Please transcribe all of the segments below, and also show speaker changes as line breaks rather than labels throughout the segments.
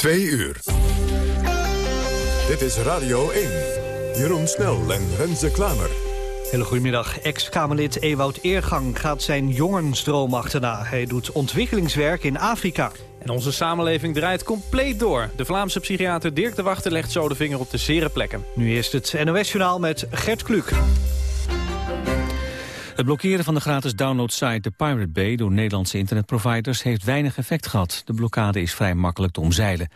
Twee uur. Dit is Radio 1. Jeroen Snel en Renze Klamer.
Hele goedemiddag. Ex-Kamerlid Ewout Eergang gaat zijn jongensdroom achterna. Hij doet ontwikkelingswerk in Afrika.
En onze samenleving draait compleet door. De Vlaamse psychiater Dirk de Wachter legt zo de vinger op de zere plekken.
Nu eerst het NOS-journaal met Gert Kluk.
Het blokkeren van de gratis downloadsite The Pirate Bay door Nederlandse internetproviders heeft weinig effect gehad. De blokkade is vrij makkelijk te omzeilen.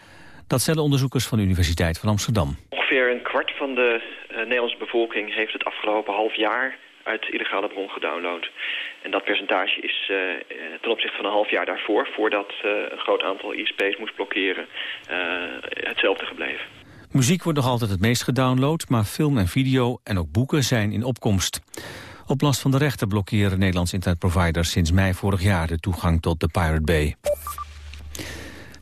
Dat stellen onderzoekers van de Universiteit van Amsterdam.
Ongeveer een kwart van de uh, Nederlandse bevolking heeft het afgelopen half jaar uit illegale bron gedownload. En dat percentage is uh, ten opzichte van een half jaar daarvoor, voordat uh, een groot aantal ISP's moest blokkeren, hetzelfde gebleven.
Muziek wordt nog altijd het meest gedownload, maar film en video en ook boeken zijn in opkomst. Op last van de rechter blokkeren Nederlandse internetproviders sinds mei vorig jaar de toegang tot de Pirate Bay.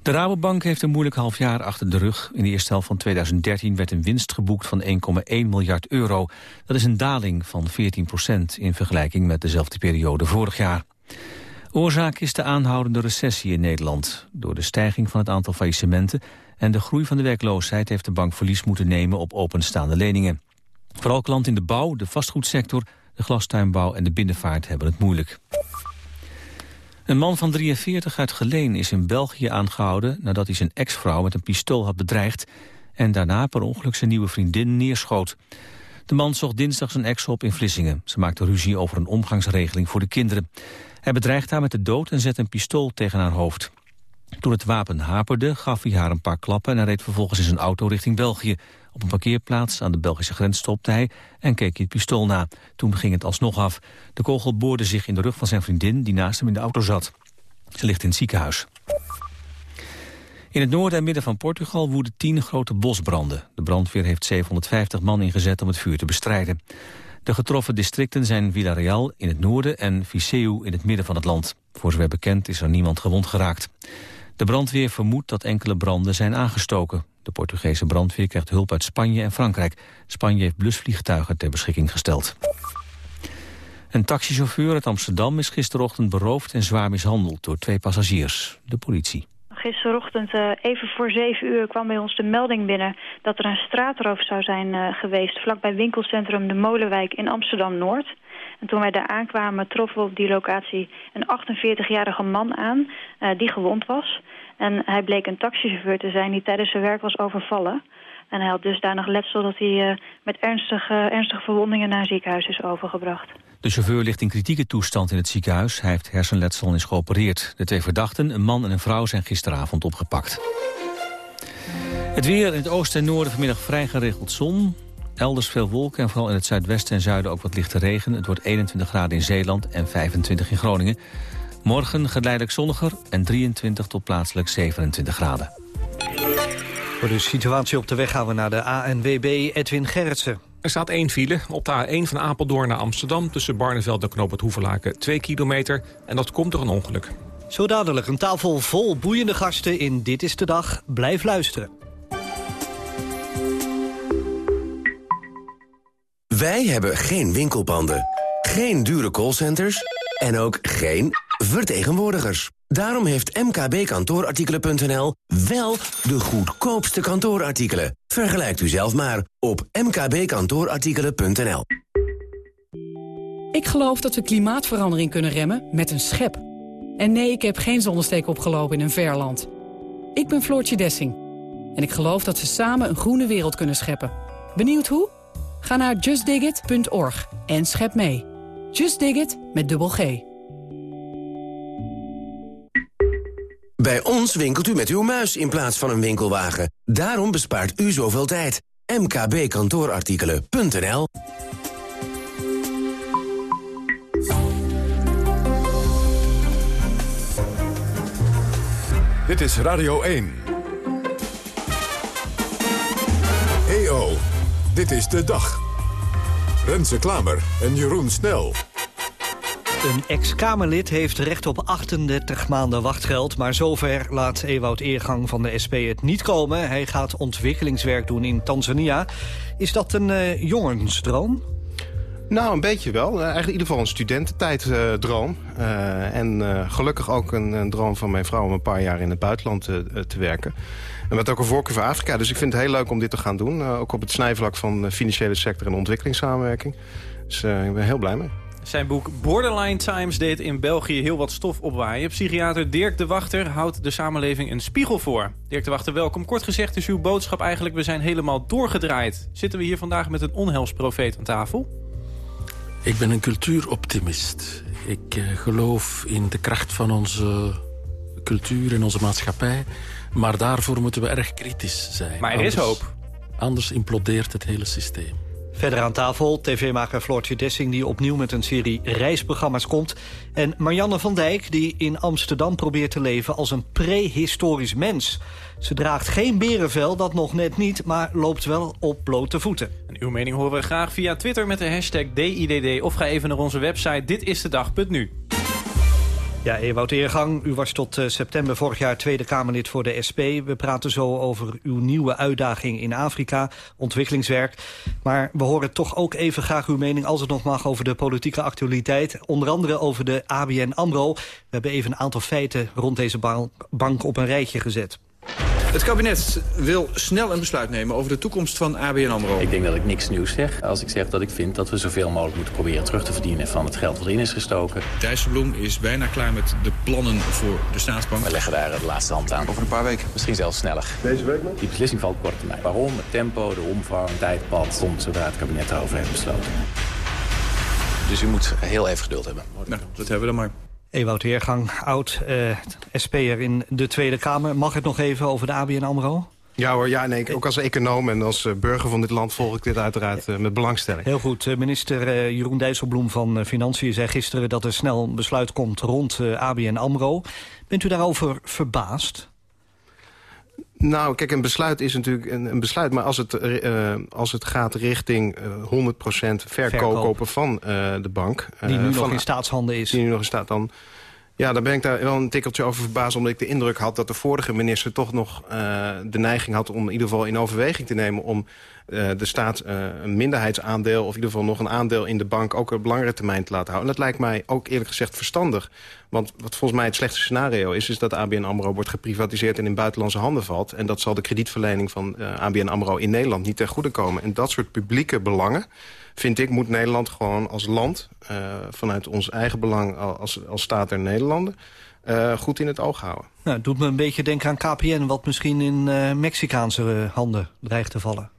De Rabobank heeft een moeilijk half jaar achter de rug. In de eerste helft van 2013 werd een winst geboekt van 1,1 miljard euro. Dat is een daling van 14 procent in vergelijking met dezelfde periode vorig jaar. Oorzaak is de aanhoudende recessie in Nederland. Door de stijging van het aantal faillissementen en de groei van de werkloosheid heeft de bank verlies moeten nemen op openstaande leningen. Vooral klanten in de bouw, de vastgoedsector, de glastuinbouw en de binnenvaart hebben het moeilijk. Een man van 43 uit Geleen is in België aangehouden... nadat hij zijn ex-vrouw met een pistool had bedreigd... en daarna per ongeluk zijn nieuwe vriendin neerschoot. De man zocht dinsdag zijn ex op in Vlissingen. Ze maakte ruzie over een omgangsregeling voor de kinderen. Hij bedreigde haar met de dood en zette een pistool tegen haar hoofd. Toen het wapen haperde, gaf hij haar een paar klappen... en reed vervolgens in zijn auto richting België. Op een parkeerplaats aan de Belgische grens stopte hij en keek hij het pistool na. Toen ging het alsnog af. De kogel boorde zich in de rug van zijn vriendin die naast hem in de auto zat. Ze ligt in het ziekenhuis. In het noorden en midden van Portugal woeden tien grote bosbranden. De brandweer heeft 750 man ingezet om het vuur te bestrijden. De getroffen districten zijn Villarreal in het noorden en Viseu in het midden van het land. Voor zover bekend is er niemand gewond geraakt. De brandweer vermoedt dat enkele branden zijn aangestoken. De Portugese brandweer krijgt hulp uit Spanje en Frankrijk. Spanje heeft blusvliegtuigen ter beschikking gesteld. Een taxichauffeur uit Amsterdam is gisterochtend beroofd en zwaar mishandeld door twee passagiers. De politie.
Gisterochtend uh, even voor zeven uur kwam bij ons de melding binnen dat er een straatroof zou zijn uh, geweest vlakbij winkelcentrum De Molenwijk in Amsterdam-Noord. En toen wij daar aankwamen troffen we op die locatie een 48-jarige man aan uh, die gewond was. En hij bleek een taxichauffeur te zijn die tijdens zijn werk was overvallen. En hij had dus daar nog letsel dat hij uh, met ernstige, ernstige verwondingen naar een ziekenhuis is overgebracht.
De chauffeur ligt in kritieke toestand in het ziekenhuis. Hij heeft hersenletsel en is geopereerd. De twee verdachten, een man en een vrouw, zijn gisteravond opgepakt. Het weer in het oosten en noorden vanmiddag vrij geregeld zon. Elders veel wolken en vooral in het zuidwesten en zuiden ook wat lichte regen. Het wordt 21 graden in Zeeland en 25 in Groningen. Morgen geleidelijk zonniger en 23 tot plaatselijk 27 graden.
Voor de situatie op de weg gaan we naar de ANWB Edwin Gerritsen.
Er staat één file op de A1 van Apeldoorn naar Amsterdam... tussen Barneveld en Knoop het Hoevelaken 2 kilometer. En dat komt door een ongeluk.
Zo dadelijk een tafel vol boeiende gasten in Dit is de Dag. Blijf luisteren.
Wij hebben geen winkelpanden, geen dure callcenters en ook geen vertegenwoordigers. Daarom heeft mkbkantoorartikelen.nl wel de goedkoopste kantoorartikelen. Vergelijkt u zelf maar op mkbkantoorartikelen.nl.
Ik geloof dat we klimaatverandering kunnen remmen met een schep. En nee, ik heb geen zonnesteek opgelopen in een verland. Ik ben Floortje Dessing. En ik geloof dat we samen een groene wereld kunnen scheppen. Benieuwd hoe? Ga naar justdigit.org en schep mee. Just Dig It met dubbel G.
Bij ons winkelt u met uw muis in plaats van een winkelwagen. Daarom bespaart u zoveel tijd. mkbkantoorartikelen.nl
Dit is Radio 1. EO, dit is de dag. Renze Klamer en Jeroen Snel.
Een ex-Kamerlid heeft recht op 38 maanden wachtgeld... maar zover laat Ewout Eergang van de SP het niet komen. Hij gaat ontwikkelingswerk doen in Tanzania. Is dat een uh, jongensdroom?
Nou, een beetje wel. Eigenlijk in ieder geval een studententijddroom. Uh, en gelukkig ook een, een, droom van mijn vrouw om een paar jaar in het buitenland te werken. En met ook een voorkeur voor Afrika. Dus ik vind het heel leuk om dit te gaan doen. ook op het snijvlak van financiële sector en ontwikkelingssamenwerking. Dus ik ben heel blij mee.
Zijn boek Borderline Times deed in België heel wat stof opwaaien. Psychiater Dirk de Wachter houdt de samenleving een spiegel voor. Dirk de Wachter, welkom. Kort gezegd is uw boodschap eigenlijk... we zijn helemaal doorgedraaid. Zitten we hier vandaag met een onheilsprofeet aan tafel?
Ik ben een cultuuroptimist. Ik uh, geloof in de kracht van onze cultuur en onze maatschappij. Maar daarvoor moeten we erg kritisch zijn.
Maar er is hoop.
Anders implodeert het hele systeem.
Verder aan tafel tv-maker Floortje Dessing... die opnieuw met een serie reisprogramma's komt. En Marianne van Dijk die in Amsterdam probeert te leven als een prehistorisch mens. Ze draagt geen berenvel, dat nog net niet... maar loopt wel op blote voeten.
En uw mening horen we graag via Twitter met de hashtag DIDD... of ga even naar onze website ditistedag.nu.
Ja, Ewout Eergang, u was tot eh, september vorig jaar Tweede Kamerlid voor de SP. We praten zo over uw nieuwe uitdaging in Afrika, ontwikkelingswerk. Maar we horen toch ook even graag uw mening, als het nog mag, over de politieke actualiteit. Onder andere over de ABN AMRO. We hebben even een aantal feiten rond deze bank op een rijtje gezet.
Het kabinet wil snel een besluit nemen over de toekomst van ABN AMRO.
Ik denk dat ik niks nieuws zeg als ik zeg dat ik vind dat we zoveel mogelijk moeten proberen terug te verdienen van het geld wat erin is gestoken.
Dijsselbloem is bijna klaar met de plannen voor de staatsbank.
We leggen daar de laatste hand aan.
Over een paar weken.
Misschien zelfs sneller.
Deze week nog?
Die beslissing valt kort termijn. Waarom, het tempo, de omvang, het tijdpad komt zodra het kabinet erover heeft besloten. Dus u moet heel even geduld hebben.
Nou, dat hebben we dan maar.
Ewout Heergang, oud uh, SP'er in de Tweede Kamer. Mag het nog even over de ABN AMRO?
Ja hoor, ja, nee, ook als econoom en als eh, burger van dit land volg ik dit uiteraard uh, met belangstelling.
Heel goed. Minister Jeroen Dijsselbloem van Financiën zei gisteren dat er snel een besluit komt rond ABN AMRO. Bent u daarover verbaasd?
Nou, kijk, een besluit is natuurlijk een, een besluit. Maar als het, uh, als het gaat richting uh, 100% verkopen van de bank...
Die nu nog in staatshanden is.
Die nu nog in staat, dan... Ja, dan ben ik daar wel een tikkeltje over verbaasd... omdat ik de indruk had dat de vorige minister toch nog de neiging had... om in ieder geval in overweging te nemen om de staat uh, een minderheidsaandeel... of in ieder geval nog een aandeel in de bank ook op langere termijn te laten houden. En dat lijkt mij ook eerlijk gezegd verstandig. Want wat volgens mij het slechtste scenario is... is dat ABN AMRO wordt geprivatiseerd en in buitenlandse handen valt. En dat zal de kredietverlening van uh, ABN AMRO in Nederland niet ten goede komen. En dat soort publieke belangen vind ik, moet Nederland gewoon als land... Vanuit ons eigen belang als, als staat der Nederlanden... Goed in het oog houden.
Nou, het doet me een beetje denken aan KPN... wat misschien in Mexicaanse handen dreigt te vallen.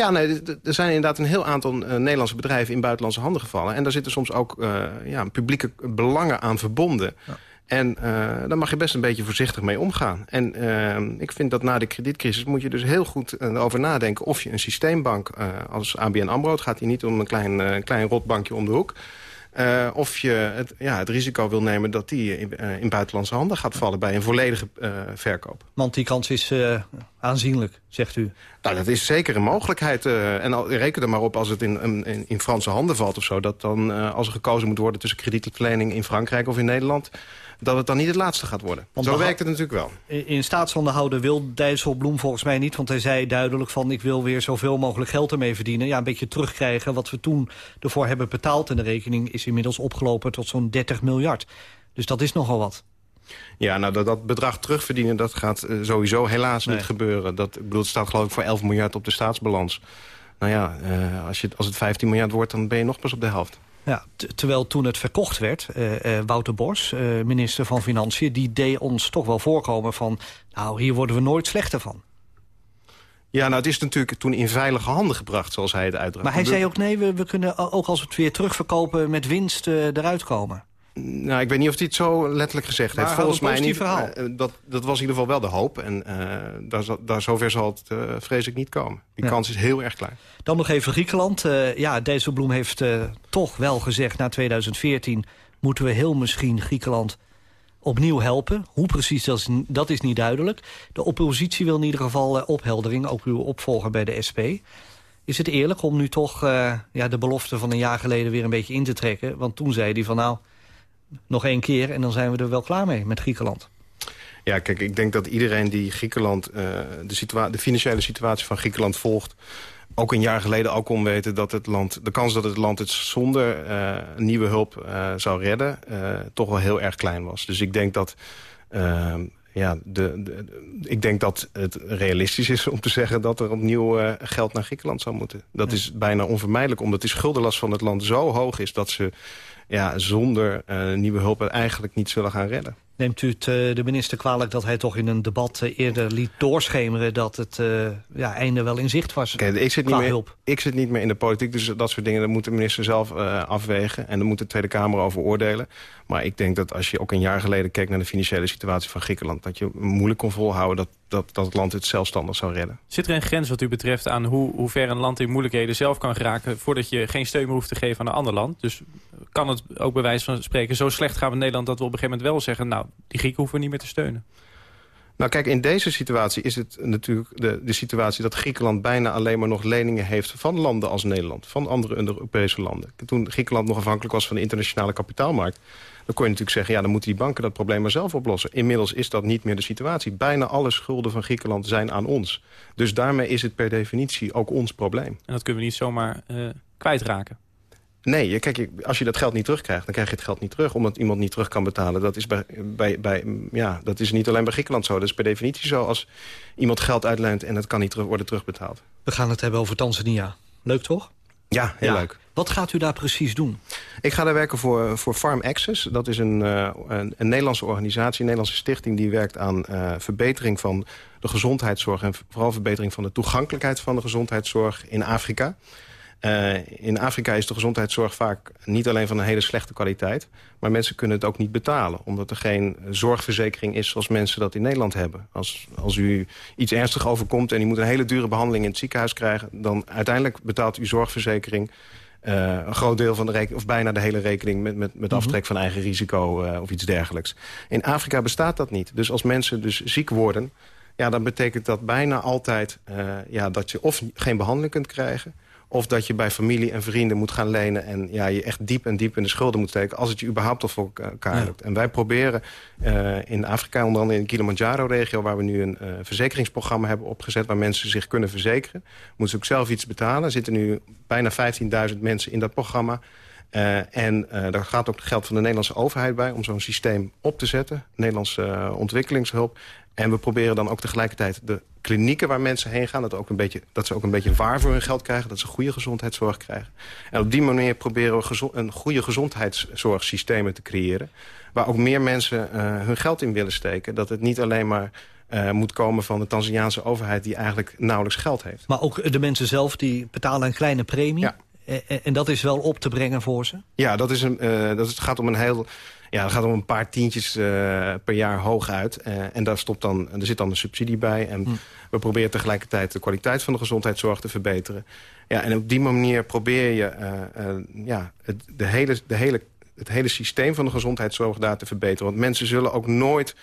Ja, nee, er zijn inderdaad een heel aantal uh, Nederlandse bedrijven in buitenlandse handen gevallen. En daar zitten soms ook uh, ja, publieke belangen aan verbonden. Ja. En uh, daar mag je best een beetje voorzichtig mee omgaan. En ik vind dat na de kredietcrisis moet je dus heel goed over nadenken... of je een systeembank als ABN AMRO... het gaat hier niet om een klein, klein rotbankje om de hoek... Uh, of je het, ja, het risico wil nemen dat die in, uh, in buitenlandse handen gaat vallen... bij een volledige uh, verkoop.
Want die kans is aanzienlijk, zegt u.
Nou, dat is zeker een mogelijkheid. en al, reken er maar op als het in, in, in Franse handen valt of zo... dat dan als er gekozen moet worden tussen kredietverlening in Frankrijk of in Nederland dat het dan niet het laatste gaat worden. Want Zo werkt het natuurlijk wel.
In staatshanden houden wil Dijsselbloem volgens mij niet. Want hij zei duidelijk van ik wil weer zoveel mogelijk geld ermee verdienen. Ja, een beetje terugkrijgen wat we toen ervoor hebben betaald. En de rekening is inmiddels opgelopen tot zo'n 30 miljard. Dus dat is nogal wat.
Ja, nou, dat, dat bedrag terugverdienen, dat gaat uh, sowieso helaas nee. niet gebeuren. Dat, ik bedoel, het staat geloof ik voor 11 miljard op de staatsbalans. Nou ja, uh, als, je, als het 15 miljard wordt, dan ben je nog pas op de helft.
Ja, terwijl toen het verkocht werd, uh, uh, Wouter Bos, uh, minister van Financiën... die deed ons toch wel voorkomen van... nou, hier worden we nooit slechter van.
Ja, nou, het is natuurlijk toen in veilige handen gebracht, zoals hij het uitdrukt.
Maar hij zei ook, nee, we, we kunnen ook als we het weer terugverkopen... met winst eruit komen.
Nou, ik weet niet of hij het zo letterlijk gezegd heeft. Volgens mij niet.
Verhaal.
Uh, dat, dat was in ieder geval wel de hoop. En uh, daar, daar zover zal het uh, vrees ik niet komen. Die ja. kans is heel erg klein.
Dan nog even Griekenland. ja, Dijsselbloem heeft toch wel gezegd... na 2014 moeten we heel misschien Griekenland opnieuw helpen. Hoe precies, dat is, dat is niet duidelijk. De oppositie wil in ieder geval opheldering. Ook uw opvolger bij de SP. Is het eerlijk om nu toch ja, de belofte van een jaar geleden... weer een beetje in te trekken? Want toen zei hij van nou nog één keer en dan zijn we er wel klaar mee met Griekenland.
Ja, kijk, ik denk dat iedereen die Griekenland, uh, de, de, financiële situatie van Griekenland volgt... ook een jaar geleden al kon weten dat het land, de kans dat het land het zonder uh, nieuwe hulp uh, zou redden, toch wel heel erg klein was. Dus ik denk dat, ja, de, de, ik denk dat het realistisch is om te zeggen dat er opnieuw geld naar Griekenland zou moeten. Dat is bijna onvermijdelijk, omdat de schuldenlast van het land zo hoog is dat ze ja, zonder nieuwe hulp het eigenlijk niet zullen gaan redden.
Neemt u het uh, de minister kwalijk dat hij toch in een debat uh, eerder liet doorschemeren... dat het uh, ja, einde wel in zicht was
ik zit niet meer, hulp? Ik zit niet meer in de politiek, dus dat soort dingen... dat moet de minister zelf afwegen en daar moet de Tweede Kamer over oordelen. Maar ik denk dat als je ook een jaar geleden keek naar de financiële situatie van Griekenland... dat je moeilijk kon volhouden dat, dat, dat het land het zelfstandig zou redden.
Zit er een grens wat u betreft aan hoe, hoe ver een land in moeilijkheden zelf kan geraken... voordat je geen steun meer hoeft te geven aan een ander land? Dus kan het ook bij wijze van spreken zo slecht gaan met Nederland... dat we op een gegeven moment wel zeggen... nou, die Grieken hoeven we niet meer te steunen?
Nou kijk, in deze situatie is het natuurlijk de, de situatie... dat Griekenland bijna alleen maar nog leningen heeft van landen als Nederland. Van andere Europese landen. Toen Griekenland nog afhankelijk was van de internationale kapitaalmarkt... dan kon je natuurlijk zeggen, ja, dan moeten die banken dat probleem maar zelf oplossen. Inmiddels is dat niet meer de situatie. Bijna alle schulden van Griekenland zijn aan ons. Dus daarmee is het per definitie ook ons probleem.
En dat kunnen we niet zomaar uh, kwijtraken.
Nee, kijk, als je dat geld niet terugkrijgt, dan krijg je het geld niet terug... omdat iemand niet terug kan betalen. Dat is, bij, bij, bij, ja, dat is niet alleen bij Griekenland zo. Dat is per definitie zo als iemand geld uitleent... en het kan niet terug, worden terugbetaald.
We gaan het hebben over Tanzania. Leuk, toch?
Ja, heel leuk.
Wat gaat u daar precies doen?
Ik ga daar werken voor, voor Farm Access. Dat is een, uh, een, een, Nederlandse organisatie, een Nederlandse stichting... die werkt aan uh, verbetering van de gezondheidszorg... en vooral verbetering van de toegankelijkheid van de gezondheidszorg in Afrika. Uh, in Afrika is de gezondheidszorg vaak niet alleen van een hele slechte kwaliteit... maar mensen kunnen het ook niet betalen. Omdat er geen zorgverzekering is zoals mensen dat in Nederland hebben. Als, als u iets ernstig overkomt en u moet een hele dure behandeling in het ziekenhuis krijgen... dan uiteindelijk betaalt uw zorgverzekering... Uh, een groot deel van de rekening, of bijna de hele rekening... met, met, met aftrek van eigen risico uh, of iets dergelijks. In Afrika bestaat dat niet. Dus als mensen dus ziek worden... Ja, dan betekent dat bijna altijd ja, dat je of geen behandeling kunt krijgen of dat je bij familie en vrienden moet gaan lenen... en ja, je echt diep en diep in de schulden moet steken... als het je überhaupt al voor elkaar lukt. En wij proberen uh, in Afrika, onder andere in de Kilimanjaro-regio... waar we nu een uh, verzekeringsprogramma hebben opgezet... waar mensen zich kunnen verzekeren. Moeten ze ook zelf iets betalen. Er zitten nu bijna 15.000 mensen in dat programma... Uh, en uh, daar gaat ook geld van de Nederlandse overheid bij... om zo'n systeem op te zetten. Nederlandse uh, ontwikkelingshulp. En we proberen dan ook tegelijkertijd de klinieken waar mensen heen gaan... Dat, ook een beetje, dat ze ook een beetje waar voor hun geld krijgen. Dat ze goede gezondheidszorg krijgen. En op die manier proberen we een goede gezondheidszorgsystemen te creëren. Waar ook meer mensen uh, hun geld in willen steken. Dat het niet alleen maar uh, moet komen van de Tanzaniaanse overheid... die eigenlijk nauwelijks geld heeft.
Maar ook de mensen zelf die betalen een kleine premie. Ja. En, en dat is wel op te brengen voor ze?
Ja, dat, is een, uh, dat gaat om een heel ja, dat gaat om een paar tientjes uh, per jaar hoog uit. Uh, en daar, stopt dan, er zit dan een subsidie bij. En hm. we proberen tegelijkertijd de kwaliteit van de gezondheidszorg te verbeteren. Ja, en op die manier probeer je uh, ja, het, de hele, de hele, het hele systeem van de gezondheidszorg daar te verbeteren. Want mensen zullen ook nooit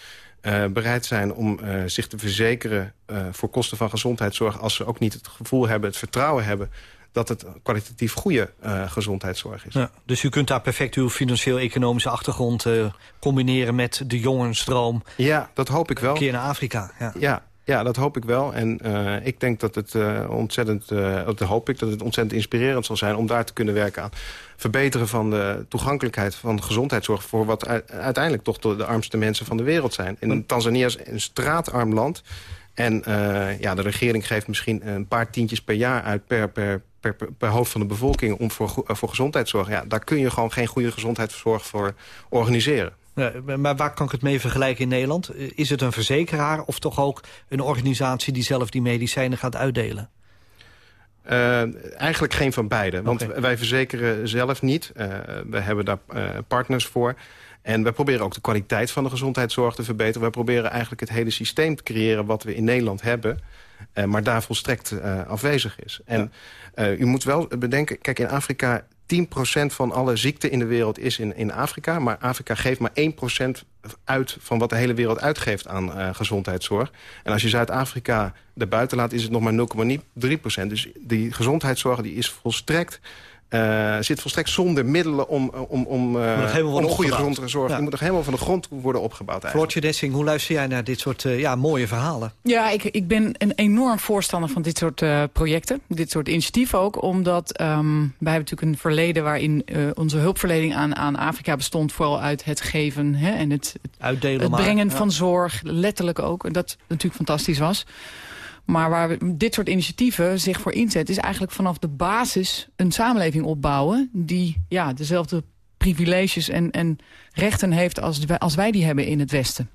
bereid zijn om zich te verzekeren... voor kosten van gezondheidszorg... als ze ook niet het gevoel hebben, het vertrouwen hebben dat het kwalitatief goede uh, gezondheidszorg is. Ja,
dus u kunt daar perfect uw financieel-economische achtergrond uh, combineren met de jongensstroom.
Ja, dat hoop ik wel. Een
keer naar Afrika. Ja,
ja, ja dat hoop ik wel. En uh, ik denk dat het ontzettend, dat hoop ik dat het ontzettend inspirerend zal zijn om daar te kunnen werken aan verbeteren van de toegankelijkheid van gezondheidszorg voor wat uiteindelijk toch de, armste mensen van de wereld zijn. In Tanzania is een straatarm land. En uh, ja, de regering geeft misschien een paar tientjes per jaar uit per, per, per, per hoofd van de bevolking om voor, eh, voor gezondheidszorg. Ja, daar kun je gewoon geen goede gezondheidszorg voor organiseren.
Ja, maar waar kan ik het mee vergelijken in Nederland? Is het een verzekeraar of toch ook een organisatie die zelf die medicijnen gaat uitdelen?
Uh, eigenlijk geen van beide. Want okay. wij verzekeren zelf niet. Uh, we hebben daar uh, partners voor. En wij proberen ook de kwaliteit van de gezondheidszorg te verbeteren. Wij proberen eigenlijk het hele systeem te creëren wat we in Nederland hebben. Uh, maar daar volstrekt uh, afwezig is. En uh, u moet wel bedenken, kijk in Afrika... 10% van alle ziekten in de wereld is in, in Afrika. Maar Afrika geeft maar 1% uit van wat de hele wereld uitgeeft aan uh, gezondheidszorg. En als je Zuid-Afrika erbuiten laat, is het nog maar 0,3%. Dus die gezondheidszorg die is volstrekt uh, zit volstrekt zonder middelen om, om, om, uh, om goede grond te zorgen.
Ja.
Die moet nog helemaal van de grond worden opgebouwd. Eigenlijk.
Floortje Dessing, hoe luister jij naar dit soort uh, ja, mooie verhalen?
Ja, ik, ik ben een enorm voorstander van dit soort projecten. Dit soort initiatieven ook. Omdat um, wij hebben natuurlijk een verleden waarin onze hulpverlening aan, aan Afrika bestond. Vooral uit het geven hè, en het, het,
Uitdelen
het
maar,
brengen
ja.
van zorg. Letterlijk ook. En dat natuurlijk fantastisch was. Maar waar dit soort initiatieven zich voor inzet... is eigenlijk vanaf de basis een samenleving opbouwen... die ja, dezelfde privileges en, en rechten heeft als als wij die hebben in het Westen.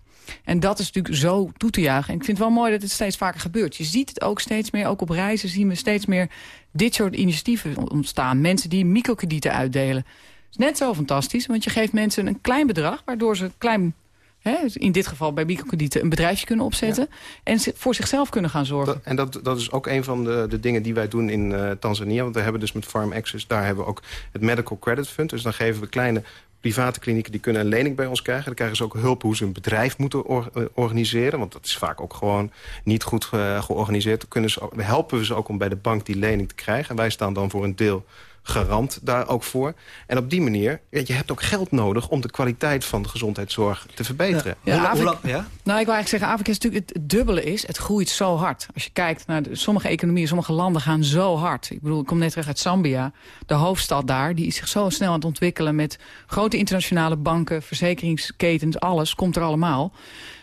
En dat is natuurlijk zo toe te juichen. En ik vind het wel mooi dat het steeds vaker gebeurt. Je ziet het ook steeds meer, ook op reizen zien we steeds meer... dit soort initiatieven ontstaan. Mensen die microkredieten uitdelen. Dat is net zo fantastisch, want je geeft mensen een klein bedrag... waardoor ze klein Hè, in dit geval bij microkredieten een bedrijfje kunnen opzetten... Ja. en voor zichzelf kunnen gaan zorgen.
Dat, en dat, dat is ook een van de, de dingen die wij doen in uh, Tanzania. Want we hebben dus met Farm Access, daar hebben we ook het Medical Credit Fund. Dus dan geven we kleine private klinieken die kunnen een lening bij ons krijgen. Dan krijgen ze ook hulp hoe ze een bedrijf moeten or uh, organiseren. Want dat is vaak ook gewoon niet goed uh, georganiseerd. Dan kunnen ze ook, helpen we ze ook om bij de bank die lening te krijgen. En wij staan dan voor een deel garant daar ook voor. En op die manier, je hebt ook geld nodig... om de kwaliteit van de gezondheidszorg te verbeteren.
Ja, ja? Nou, ik wil eigenlijk zeggen, Afrika is natuurlijk het dubbele is... het groeit zo hard. Als je kijkt naar de, sommige economieën, sommige landen gaan zo hard. Ik bedoel, ik kom net terug uit Zambia. De hoofdstad daar, die is zich zo snel aan het ontwikkelen... met grote internationale banken, verzekeringsketens, alles. Komt er allemaal.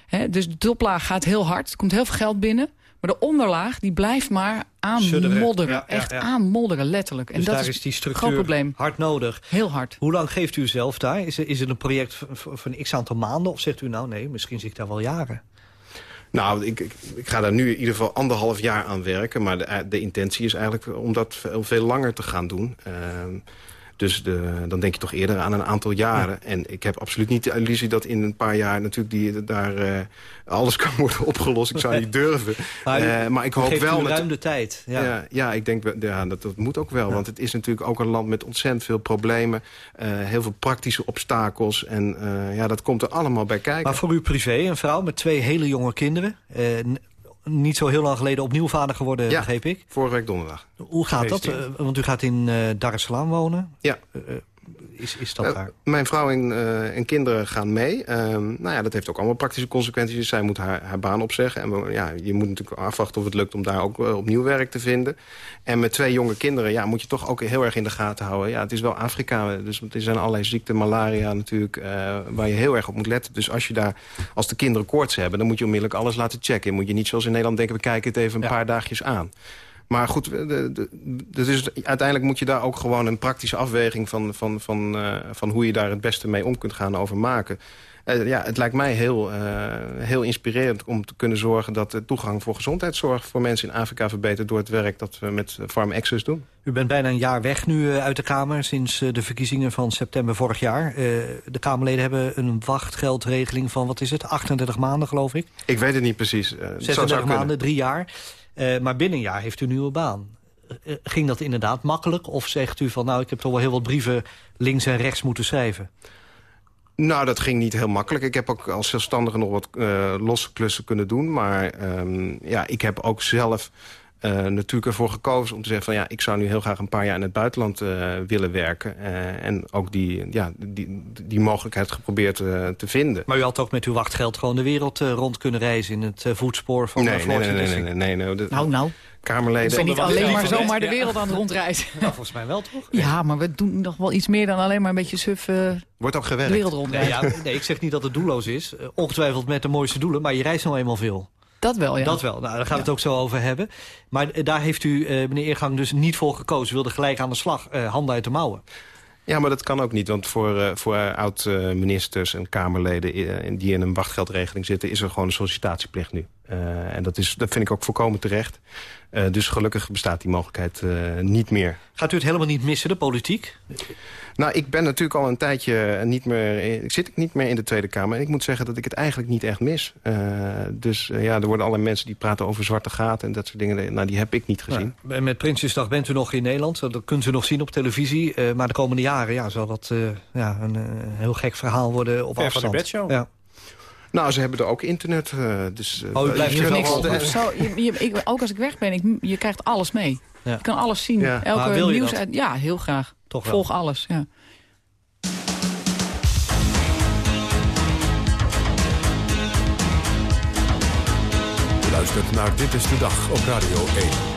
He, dus de toplaag gaat heel hard. Er komt heel veel geld binnen. Maar de onderlaag die blijft maar aanmodderen.
Ja, ja,
echt
ja.
aanmodderen, letterlijk.
Dus
en dat
daar
is
die
een groot
structuur
probleem.
hard nodig.
Heel hard.
Hoe lang geeft u zelf daar? Is, het- is het een project van, van x aantal maanden? Of zegt u nou nee, misschien zit ik daar wel jaren?
Nou, ik, ik, ik ga daar nu in ieder geval anderhalf jaar aan werken. Maar de, de intentie is eigenlijk om dat veel, veel langer te gaan doen. Ehm, dus de, dan denk je toch eerder aan een aantal jaren. En ik heb absoluut niet de illusie dat in een paar jaar... natuurlijk die, daar eh, alles kan worden opgelost. Ik zou niet durven.
Maar
Eh, maar ik hoop wel... met-
ruim de tijd. Ja.
Ja, ja, ik denk ja, dat, dat moet ook wel. Want het is natuurlijk ook een land met ontzettend veel problemen. eh, heel veel praktische obstakels. En ja, dat komt er allemaal bij kijken.
Maar voor u privé, een vrouw met twee hele jonge kinderen... eh, niet zo heel lang geleden opnieuw vader geworden,
Ja.
begreep ik.
Vorige week donderdag.
Hoe gaat dat? Eh, want u gaat in eh Dar es Salaam wonen.
Ja.
Is, is dat
Eh,
daar?
Mijn vrouw en, eh, en kinderen gaan mee. Ehm, nou ja, dat heeft ook allemaal praktische consequenties. Zij moet haar, haar baan opzeggen. En ja, je moet natuurlijk afwachten of het lukt om daar ook eh, opnieuw werk te vinden. En met twee jonge kinderen ja, moet je toch ook heel erg in de gaten houden. Ja, het is wel Afrika, dus er zijn allerlei ziekten, malaria natuurlijk... waar je heel erg op moet letten. Dus als, je daar, als de kinderen koorts hebben, dan moet je onmiddellijk alles laten checken. Moet je niet zoals in Nederland denken, we kijken het even een
Ja.
paar dagjes aan. Maar goed, de, de, dus uiteindelijk moet je daar ook gewoon een praktische afweging... van, van, van, eh, van hoe je daar het beste mee om kunt gaan over maken. Eh, ja, het lijkt mij heel, eh, heel inspirerend om te kunnen zorgen... dat de toegang voor gezondheidszorg voor mensen in Afrika verbetert... door het werk dat we met Farm Access doen.
U bent bijna een jaar weg nu uit de Kamer... sinds de verkiezingen van september vorig jaar. De Kamerleden hebben een wachtgeldregeling van, wat is het, 38 maanden geloof ik?
Ik weet het niet precies. Eh, het zou-
36
zou kunnen.
maanden, drie jaar. Eh, maar binnen een jaar heeft u een nieuwe baan. Eh, ging dat inderdaad makkelijk? Of zegt u van, nou, ik heb toch wel heel wat brieven links en rechts moeten schrijven?
Nou, dat ging niet heel makkelijk. Ik heb ook als zelfstandige nog wat eh, losse klussen kunnen doen. Maar ehm, ja, ik heb ook zelf eh, natuurlijk ervoor gekozen om te zeggen... van ja, ik zou nu heel graag een paar jaar in het buitenland eh, willen werken. Eh, en ook die, ja, die, die mogelijkheid geprobeerd eh, te vinden.
Maar u had ook met uw wachtgeld gewoon de wereld eh, rond kunnen reizen... in het voetspoor van
Nee,
eh,
nee, nee, nee, nee, nee, nee, de
Nou, nou.
Kamerleden...
We zijn niet alleen maar zomaar de wereld aan het rondreizen.
Nou, volgens mij wel, toch?
Ja, maar we doen nog wel iets meer dan alleen maar een beetje suf
Wordt ook
de
gewerkt.
wereld
Nee,
rondreizen.
ja, nee, ik zeg niet dat het doelloos is. Ongetwijfeld met de mooiste doelen, maar je reist nou eenmaal veel.
Dat wel, ja.
Dat wel, nou, daar gaan we het ook zo over hebben. Maar eh, daar heeft u, eh, meneer Eergang, dus niet voor gekozen. U wilde gelijk aan de slag, eh, handen uit de mouwen.
Ja, maar dat kan ook niet. Want voor, eh, voor oud-ministers en Kamerleden die in een wachtgeldregeling zitten... is er gewoon een sollicitatieplicht nu. Eh, en dat, is, dat vind ik ook volkomen terecht. Eh, dus gelukkig bestaat die mogelijkheid eh, niet meer.
Gaat u het helemaal niet missen, de politiek?
Nou, ik ben natuurlijk al een tijdje niet meer... Ik zit niet meer in de Tweede Kamer. En ik moet zeggen dat ik het eigenlijk niet echt mis. Eh, dus ja, er worden allerlei mensen die praten over zwarte gaten... en dat soort dingen. Nou, die heb ik niet gezien.
Ja, met Prinsjesdag bent u nog in Nederland. Dat kunt u nog zien op televisie. Eh, maar de komende jaren ja, zal dat eh, ja, een eh, heel gek verhaal worden op
Ver van de
afstand.
bedshow.
Ja.
Nou, ze hebben er ook internet. eh, dus, eh,
Oh, blijft
je
wel
wel-
op.
Zo, je, je- ik, ook als ik weg ben, ik, je krijgt alles mee.
Ja.
Je kan alles zien.
Ja.
Elke
wil je
nieuws uit. Ja, heel graag.
Toch wel.
volg alles, ja.
Luistert naar Dit is de Dag op Radio 1.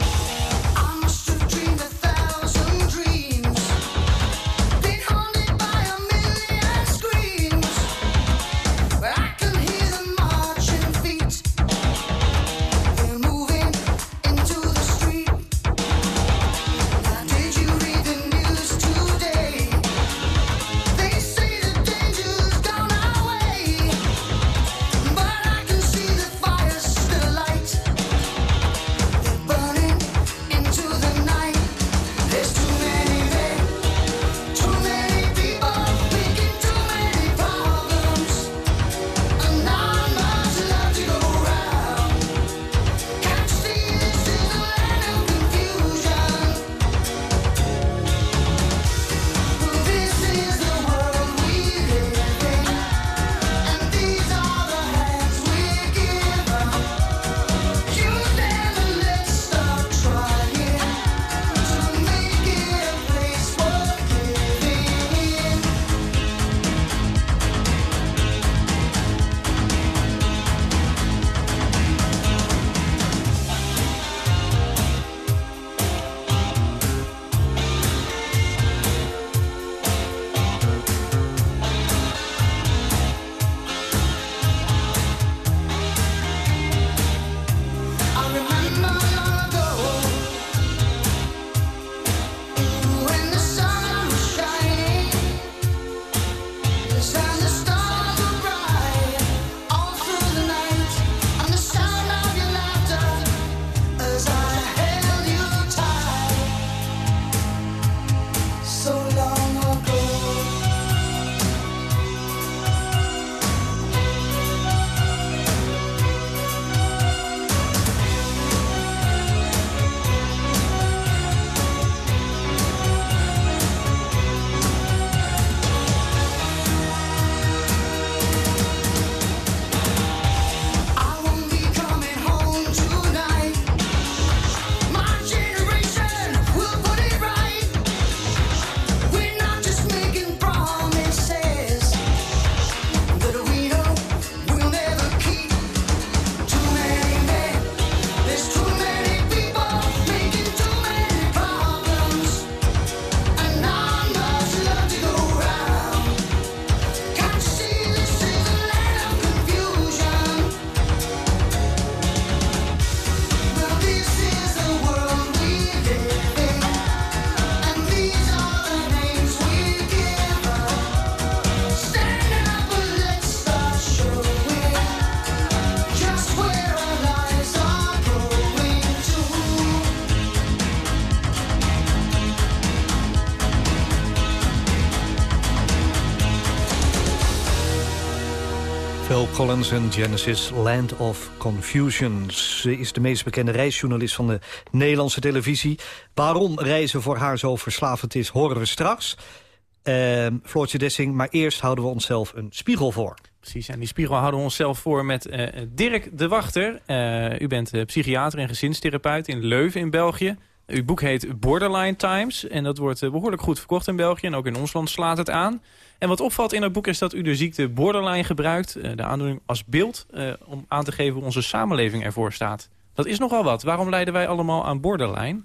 Genesis Land of Confusion. Ze is de meest bekende reisjournalist van de Nederlandse televisie. Waarom reizen voor haar zo verslavend is, horen we straks. Uh, Floortje Dessing, maar eerst houden we onszelf een spiegel voor.
Precies, en die spiegel houden we onszelf voor met uh, Dirk de Wachter. Uh, u bent uh, psychiater en gezinstherapeut in Leuven in België. Uw boek heet Borderline Times en dat wordt behoorlijk goed verkocht in België. En ook in ons land slaat het aan. En wat opvalt in het boek is dat u de ziekte borderline gebruikt, de aandoening als beeld, om aan te geven hoe onze samenleving ervoor staat. Dat is nogal wat. Waarom lijden wij allemaal aan borderline?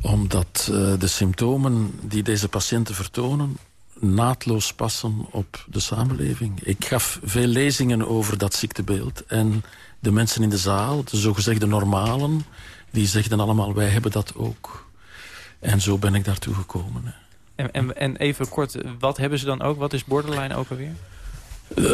Omdat uh, de symptomen die deze patiënten vertonen naadloos passen op de samenleving. Ik gaf veel lezingen over dat ziektebeeld. En de mensen in de zaal, de zogezegde normalen... die zegden allemaal, wij hebben dat ook. En zo ben ik daartoe gekomen.
En, en, en even kort, wat hebben ze dan ook? Wat is borderline ook alweer?
Uh,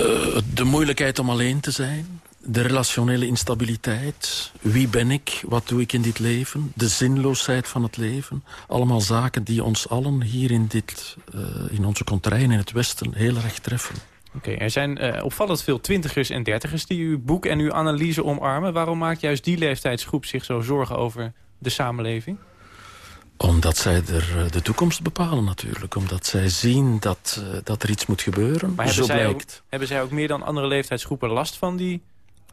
de moeilijkheid om alleen te zijn de relationele instabiliteit. Wie ben ik? Wat doe ik in dit leven? De zinloosheid van het leven. Allemaal zaken die ons allen hier in, dit, uh, in onze contraien in het Westen heel erg treffen.
Oké, okay, er zijn uh, opvallend veel twintigers en dertigers die uw boek en uw analyse omarmen. Waarom maakt juist die leeftijdsgroep zich zo zorgen over de samenleving?
Omdat zij er de toekomst bepalen natuurlijk. Omdat zij zien dat, uh, dat er iets moet gebeuren.
Maar hebben, zij ook, hebben zij ook meer dan andere leeftijdsgroepen last van die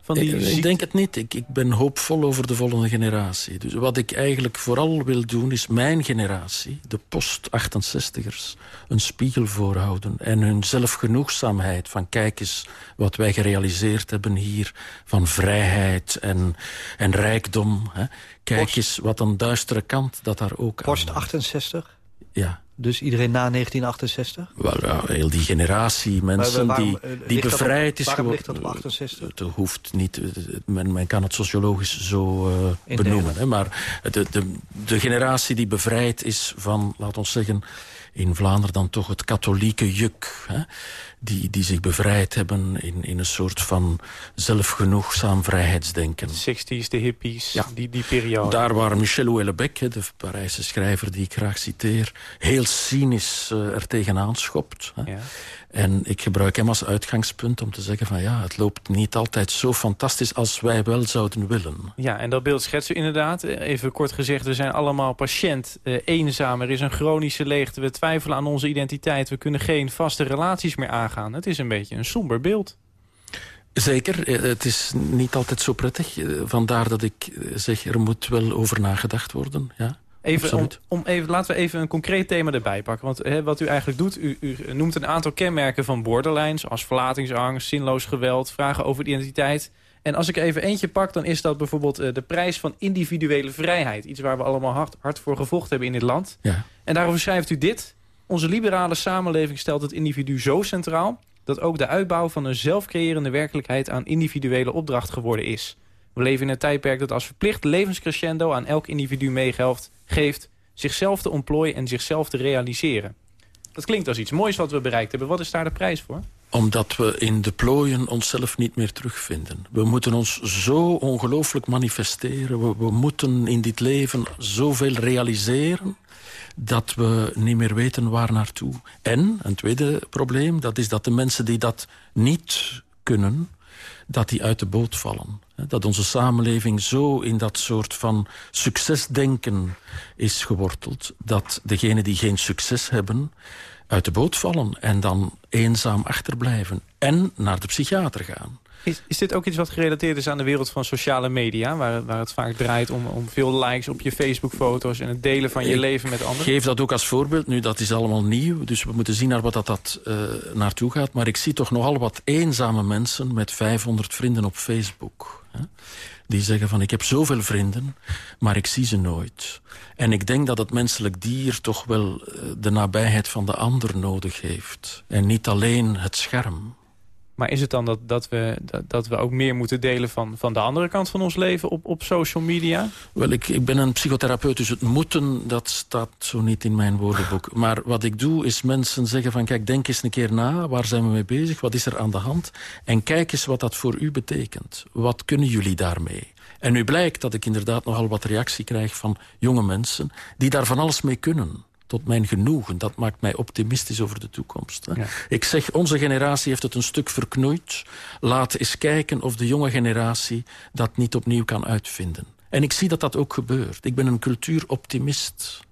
Van die
ik, ik denk het niet. Ik, ik ben hoopvol over de volgende generatie. Dus wat ik eigenlijk vooral wil doen, is mijn generatie, de post-68ers, een spiegel voorhouden. En hun zelfgenoegzaamheid van kijk eens wat wij gerealiseerd hebben hier. Van vrijheid en, en rijkdom. Hè. Kijk
Post-
eens wat een duistere kant dat daar ook aan
Post 68?
Ja.
Dus iedereen na 1968?
Wel, ja, heel die generatie mensen
Maar waarom,
die,
eh,
die bevrijd is geworden.
ligt dat op 68?
Het hoeft niet, eh, men, men kan het sociologisch zo eh, benoemen. Hè, maar de, de, de generatie die bevrijd is van, laten we zeggen... in Vlaanderen dan toch het katholieke juk. Hè, die, die zich bevrijd hebben in, in een soort van zelfgenoegzaam vrijheidsdenken.
60s, de hippies, die, die periode.
Daar waar Michel Houellebecq, de Parijse schrijver die ik graag citeer... heel cynisch uh, er tegenaan schopt. Hè.
Ja.
En ik gebruik hem als uitgangspunt om te zeggen van... ja, het loopt niet altijd zo fantastisch als wij wel zouden willen.
Ja, en dat beeld schetsen we inderdaad. Even kort gezegd, we zijn allemaal patiënt, uh, eenzaam. Er is een chronische leegte, we twijfelen aan onze identiteit. We kunnen geen vaste relaties meer Het is een beetje een somber beeld.
Zeker, het is niet altijd zo prettig. Vandaar dat ik zeg, er moet wel over nagedacht worden. Ja,
even, om, om even, laten we even een concreet thema erbij pakken. Want hè, wat u eigenlijk doet, u, u, noemt een aantal kenmerken van borderline... zoals verlatingsangst, zinloos geweld, vragen over identiteit. En als ik even eentje pak, dan is dat bijvoorbeeld uh, de prijs van individuele vrijheid. Iets waar we allemaal hard, hard voor gevochten hebben in dit land.
Ja.
En daarover schrijft u dit. Onze liberale samenleving stelt het individu zo centraal dat ook de uitbouw van een zelfcreërende werkelijkheid aan individuele opdracht geworden is. We leven in een tijdperk dat als verplicht levenscrescendo aan elk individu meegeeft, geeft zichzelf te ontplooien en zichzelf te realiseren. Dat klinkt als iets moois wat we bereikt hebben. Wat is daar de prijs voor?
Omdat we in de plooien onszelf niet meer terugvinden. We moeten ons zo ongelooflijk manifesteren. We, we moeten in dit leven zoveel realiseren dat we niet meer weten waar naartoe. En, een tweede probleem, dat is dat de mensen die dat niet kunnen... dat die uit de boot vallen. Dat onze samenleving zo in dat soort van succesdenken is geworteld... dat degenen die geen succes hebben uit de boot vallen... en dan eenzaam achterblijven en naar de psychiater gaan.
Is, is dit ook iets wat gerelateerd is aan de wereld van sociale media... waar, waar het vaak draait om, om veel likes op je Facebook-foto's... en het delen van je
Ik
leven met anderen?
geef dat ook als voorbeeld. Nu, dat is allemaal nieuw, dus we moeten zien naar wat dat, dat uh, naartoe gaat. Maar ik zie toch nogal wat eenzame mensen met 500 vrienden op Facebook. Hè? Die zeggen van, ik heb zoveel vrienden, maar ik zie ze nooit. En ik denk dat het menselijk dier toch wel uh, de nabijheid van de ander nodig heeft. En niet alleen het scherm.
Maar is het dan dat, dat, we, dat, dat we ook meer moeten delen van, van de andere kant van ons leven op, op social media?
Wel, ik, ik ben een psychotherapeut, dus het moeten, dat staat zo niet in mijn woordenboek. Maar wat ik doe, is mensen zeggen van, kijk, denk eens een keer na, waar zijn we mee bezig, wat is er aan de hand? En kijk eens wat dat voor u betekent. Wat kunnen jullie daarmee? En nu blijkt dat ik inderdaad nogal wat reactie krijg van jonge mensen... die daar van alles mee kunnen tot mijn genoegen. Dat maakt mij optimistisch over de toekomst. Hè. Ja. Ik zeg, onze generatie heeft het een stuk verknoeid. Laat eens kijken of de jonge generatie dat niet opnieuw kan uitvinden. En ik zie dat dat ook gebeurt. Ik ben een cultuuroptimist.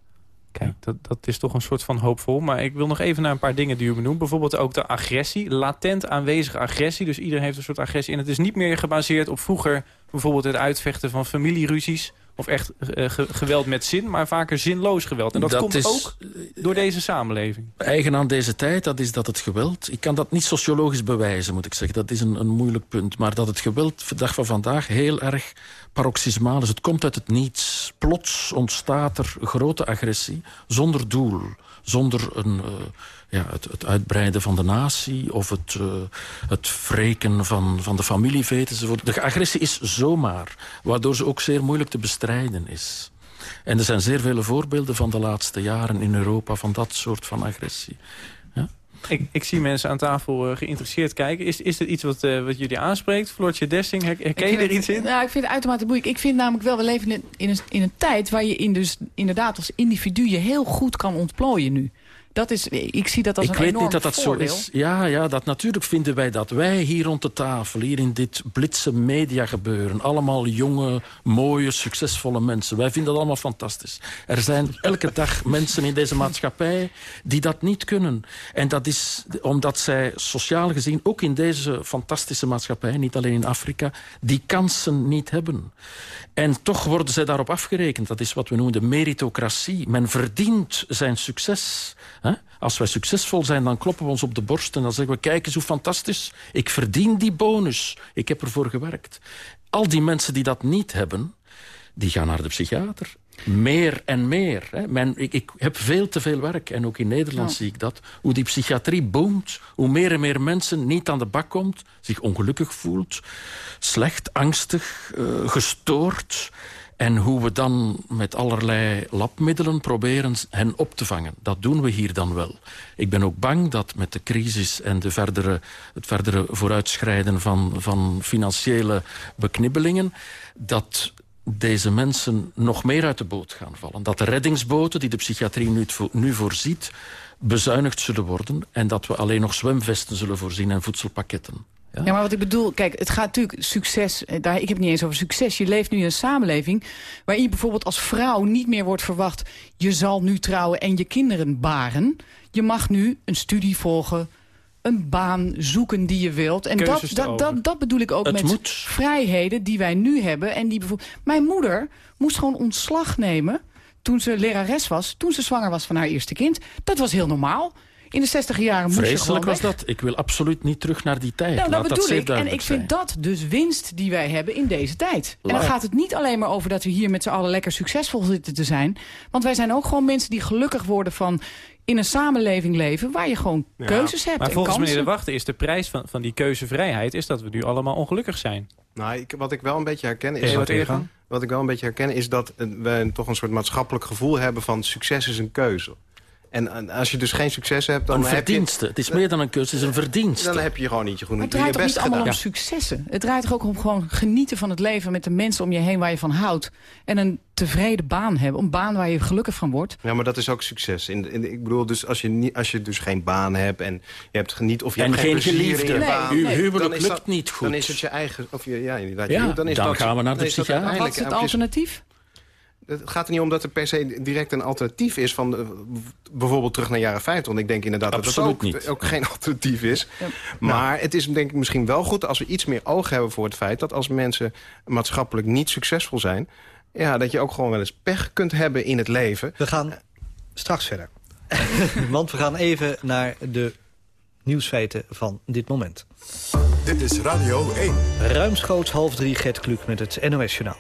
Kijk, dat, dat is toch een soort van hoopvol. Maar ik wil nog even naar een paar dingen die u benoemt. Bijvoorbeeld ook de agressie. Latent aanwezige agressie. Dus iedereen heeft een soort agressie. En het is niet meer gebaseerd op vroeger... bijvoorbeeld het uitvechten van familieruzies... of echt uh, ge geweld met zin, maar vaker zinloos geweld. En dat,
dat
komt
is,
ook door deze samenleving.
Eigen aan deze tijd, dat is dat het geweld... Ik kan dat niet sociologisch bewijzen, moet ik zeggen. Dat is een, een moeilijk punt. Maar dat het geweld, de dag van vandaag, heel erg paroxysmaal is. Het komt uit het niets. Plots ontstaat er grote agressie, zonder doel. Zonder een, uh, ja, het, het, uitbreiden van de natie... of het, uh, het wreken van, van de familieveet enzovoort. De agressie is zomaar, waardoor ze ook zeer moeilijk te bestrijden is. En er zijn zeer vele voorbeelden van de laatste jaren in Europa... van dat soort van agressie.
Ik, ik, zie mensen aan tafel uh, geïnteresseerd kijken. Is, is dit iets wat, uh, wat jullie aanspreekt? Floortje Dessing, her, herken je er iets in?
Nou, ik vind het uitermate moeilijk. Ik vind namelijk wel, we leven in een, in een tijd... waar je in dus, inderdaad als individu je heel goed kan ontplooien nu. Dat is, ik zie dat als
ik
een
weet
enorm
niet dat dat
voordeel.
zo is. Ja, ja, dat natuurlijk vinden wij dat. Wij hier rond de tafel, hier in dit blitse media gebeuren... allemaal jonge, mooie, succesvolle mensen. Wij vinden dat allemaal fantastisch. Er zijn elke dag mensen in deze maatschappij die dat niet kunnen. En dat is omdat zij sociaal gezien, ook in deze fantastische maatschappij... niet alleen in Afrika, die kansen niet hebben. En toch worden zij daarop afgerekend. Dat is wat we noemen de meritocratie. Men verdient zijn succes. Hè? Als wij succesvol zijn, dan kloppen we ons op de borst... en dan zeggen we, kijk eens hoe fantastisch. Ik verdien die bonus. Ik heb ervoor gewerkt. Al die mensen die dat niet hebben, die gaan naar de psychiater. Meer en meer. Hè. Men, ik, ik heb veel te veel werk. En ook in Nederland
Ja.
zie ik dat. Hoe die psychiatrie boomt. Hoe meer en meer mensen niet aan de bak komt. Zich ongelukkig voelt. Slecht, angstig, eh, gestoord. En hoe we dan met allerlei labmiddelen proberen hen op te vangen. Dat doen we hier dan wel. Ik ben ook bang dat met de crisis en de verdere, het verdere vooruitschrijden van, van financiële beknibbelingen... dat deze mensen nog meer uit de boot gaan vallen. Dat de reddingsboten die de psychiatrie nu, nu voorziet... bezuinigd zullen worden... en dat we alleen nog zwemvesten zullen voorzien en voedselpakketten.
Ja. maar wat ik bedoel, kijk, het gaat natuurlijk succes. eh, Daar, ik heb het niet eens over succes. Je leeft nu in een samenleving waarin je bijvoorbeeld als vrouw niet meer wordt verwacht. Je zal nu trouwen en je kinderen baren. Je mag nu een studie volgen, een baan zoeken die je wilt. En dat, dat, dat, dat bedoel ik ook
Het
met
moet.
vrijheden die wij nu hebben. En die bijvoorbeeld, mijn moeder moest gewoon ontslag nemen toen ze lerares was, toen ze zwanger was van haar eerste kind. Dat was heel normaal. In de 60 jaren moest
Vreselijk was
weg.
dat. Ik wil absoluut niet terug naar die tijd.
Nou, dat
Laat dat
bedoel ik. En ik vind
zijn.
dat dus winst die wij hebben in deze tijd. En dan gaat het niet alleen maar over dat we hier met z'n allen lekker succesvol zitten te zijn. Want wij zijn ook gewoon mensen die gelukkig worden van in een samenleving leven waar je gewoon keuzes hebt
Maar
en
volgens meneer De Wachter is de prijs van, van die keuzevrijheid... is dat we nu allemaal ongelukkig zijn.
Nou, ik, wat ik wel een beetje herken is... Wat ik wel een beetje herken is dat eh, we toch een soort maatschappelijk gevoel hebben van succes is een keuze. En, en als je dus geen succes hebt, dan
Een
heb je...
verdienste. Het is meer dan een keuze, het is een verdienste.
Dan heb je gewoon niet je, goed,
Maar het draait toch niet allemaal
gedaan.
om successen? Het draait toch ook om gewoon genieten van het leven met de mensen om je heen waar je van houdt. En een tevreden baan hebben. Een baan waar je gelukkig van wordt.
Ja, maar dat is ook succes. In, in, ik bedoel, dus als je, niet, als je dus geen baan hebt en je hebt geniet of je
En
hebt geen,
geen
plezier in
geliefde.
je
Nee,
baan,
nee. Uw huwelijk
dan is
lukt niet goed.
Dan is het je eigen, of je, ja, inderdaad.
Ja,
je- dan is
dan
dat,
gaan we naar de.
Maar wat is het alternatief?
Het gaat er niet om dat er per se direct een alternatief is van de- bijvoorbeeld terug naar jaren 50. Want ik denk inderdaad dat
Absoluut
dat ook,
niet.
ook geen alternatief is. Maar het is denk ik misschien wel goed als we iets meer oog hebben voor het feit... dat als mensen maatschappelijk niet succesvol zijn... Ja, dat je ook gewoon wel eens pech kunt hebben in het leven.
We gaan straks verder. Want we gaan even naar de nieuwsfeiten van dit moment.
Dit is Radio 1.
Ruimschoots half drie, Gert Kluk met het NOS-journaal.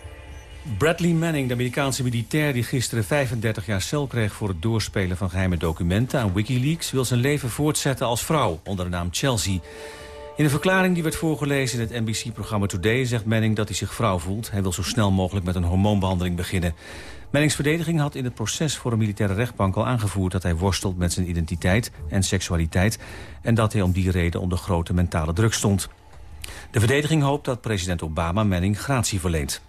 Bradley Manning, de Amerikaanse militair die gisteren 35 jaar cel kreeg... voor het doorspelen van geheime documenten aan Wikileaks... wil zijn leven voortzetten als vrouw, onder de naam Chelsea. In een verklaring die werd voorgelezen in het NBC-programma Today... zegt Manning dat hij zich vrouw voelt. Hij wil zo snel mogelijk met een hormoonbehandeling beginnen. Mannings verdediging had in het proces voor een militaire rechtbank al aangevoerd... dat hij worstelt met zijn identiteit en seksualiteit... en dat hij om die reden onder grote mentale druk stond. De verdediging hoopt dat president Obama Manning gratie verleent.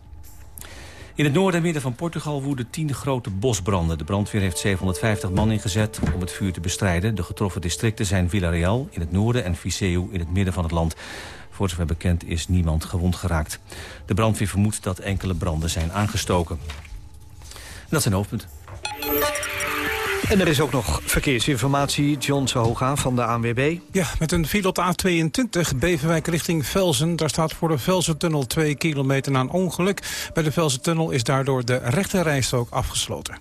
In het noorden en midden van Portugal woeden tien grote bosbranden. De brandweer heeft 750 man ingezet om het vuur te bestrijden. De getroffen districten zijn Villarreal in het noorden en Viseu in het midden van het land. Voor zover bekend is niemand gewond geraakt. De brandweer vermoedt dat enkele branden zijn aangestoken. En dat zijn hoofdpunten.
En er is ook nog verkeersinformatie. John Hoga van de ANWB.
Ja, met een file op de A22 Beverwijk richting Velzen. Daar staat voor de Velzentunnel 2 kilometer na een ongeluk. Bij de Velzentunnel is daardoor de rechte rijstrook afgesloten.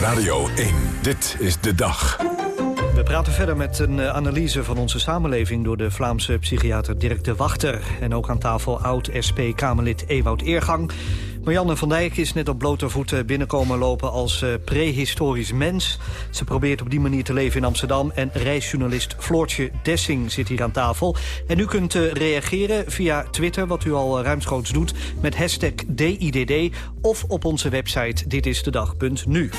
Radio 1. Dit is de dag.
We praten verder met een eh, analyse van onze samenleving... door de Vlaamse psychiater Dirk de Wachter. En ook aan tafel oud-SP-Kamerlid Ewout Eergang. Marianne van Dijk is net op blote voeten binnenkomen lopen als eh, prehistorisch mens. Ze probeert op die manier te leven in Amsterdam. En reisjournalist Floortje Dessing zit hier aan tafel. En u kunt eh, reageren via Twitter, wat u al eh, ruimschoots doet... met hashtag DIDD of op onze website ditisdedag.nu.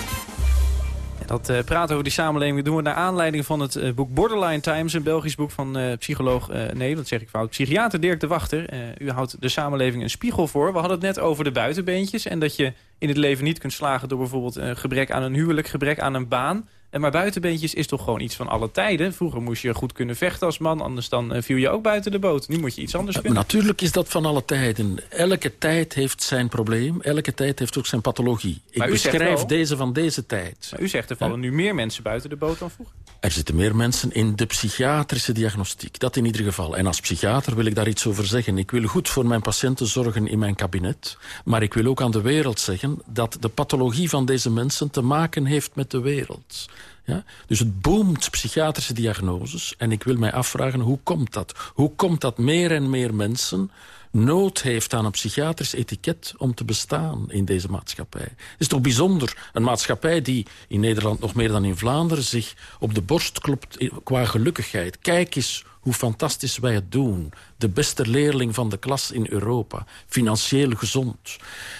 Dat uh, praten over die samenleving doen we naar aanleiding van het uh, boek Borderline Times. Een Belgisch boek van uh, psycholoog, nee dat zeg ik fout, psychiater Dirk de Wachter. u houdt de samenleving een spiegel voor. We hadden het net over de buitenbeentjes. En dat je in het leven niet kunt slagen door bijvoorbeeld een gebrek aan een huwelijk, gebrek aan een baan. En maar buitenbeentjes is toch gewoon iets van alle tijden. Vroeger moest je goed kunnen vechten als man, anders dan uh, viel je ook buiten de boot. Nu moet je iets anders kunnen.
natuurlijk is dat van alle tijden. Elke tijd heeft zijn probleem, elke tijd heeft ook zijn pathologie. Ik beschrijf deze van deze tijd.
Maar u zegt er vallen nu meer mensen buiten de boot dan vroeger.
Er zitten meer mensen in de psychiatrische diagnostiek, dat in ieder geval. En als psychiater wil ik daar iets over zeggen. Ik wil goed voor mijn patiënten zorgen in mijn kabinet. Maar ik wil ook aan de wereld zeggen dat de pathologie van deze mensen te maken heeft met de wereld. Ja? Dus het boomt psychiatrische diagnoses. En ik wil mij afvragen, hoe komt dat? Hoe komt dat meer en meer mensen nood heeft aan een psychiatrisch etiket om te bestaan in deze maatschappij. Het is toch bijzonder, een maatschappij die in Nederland nog meer dan in Vlaanderen zich op de borst klopt qua gelukkigheid. Kijk eens hoe fantastisch wij het doen. De beste leerling van de klas in Europa. Financieel gezond.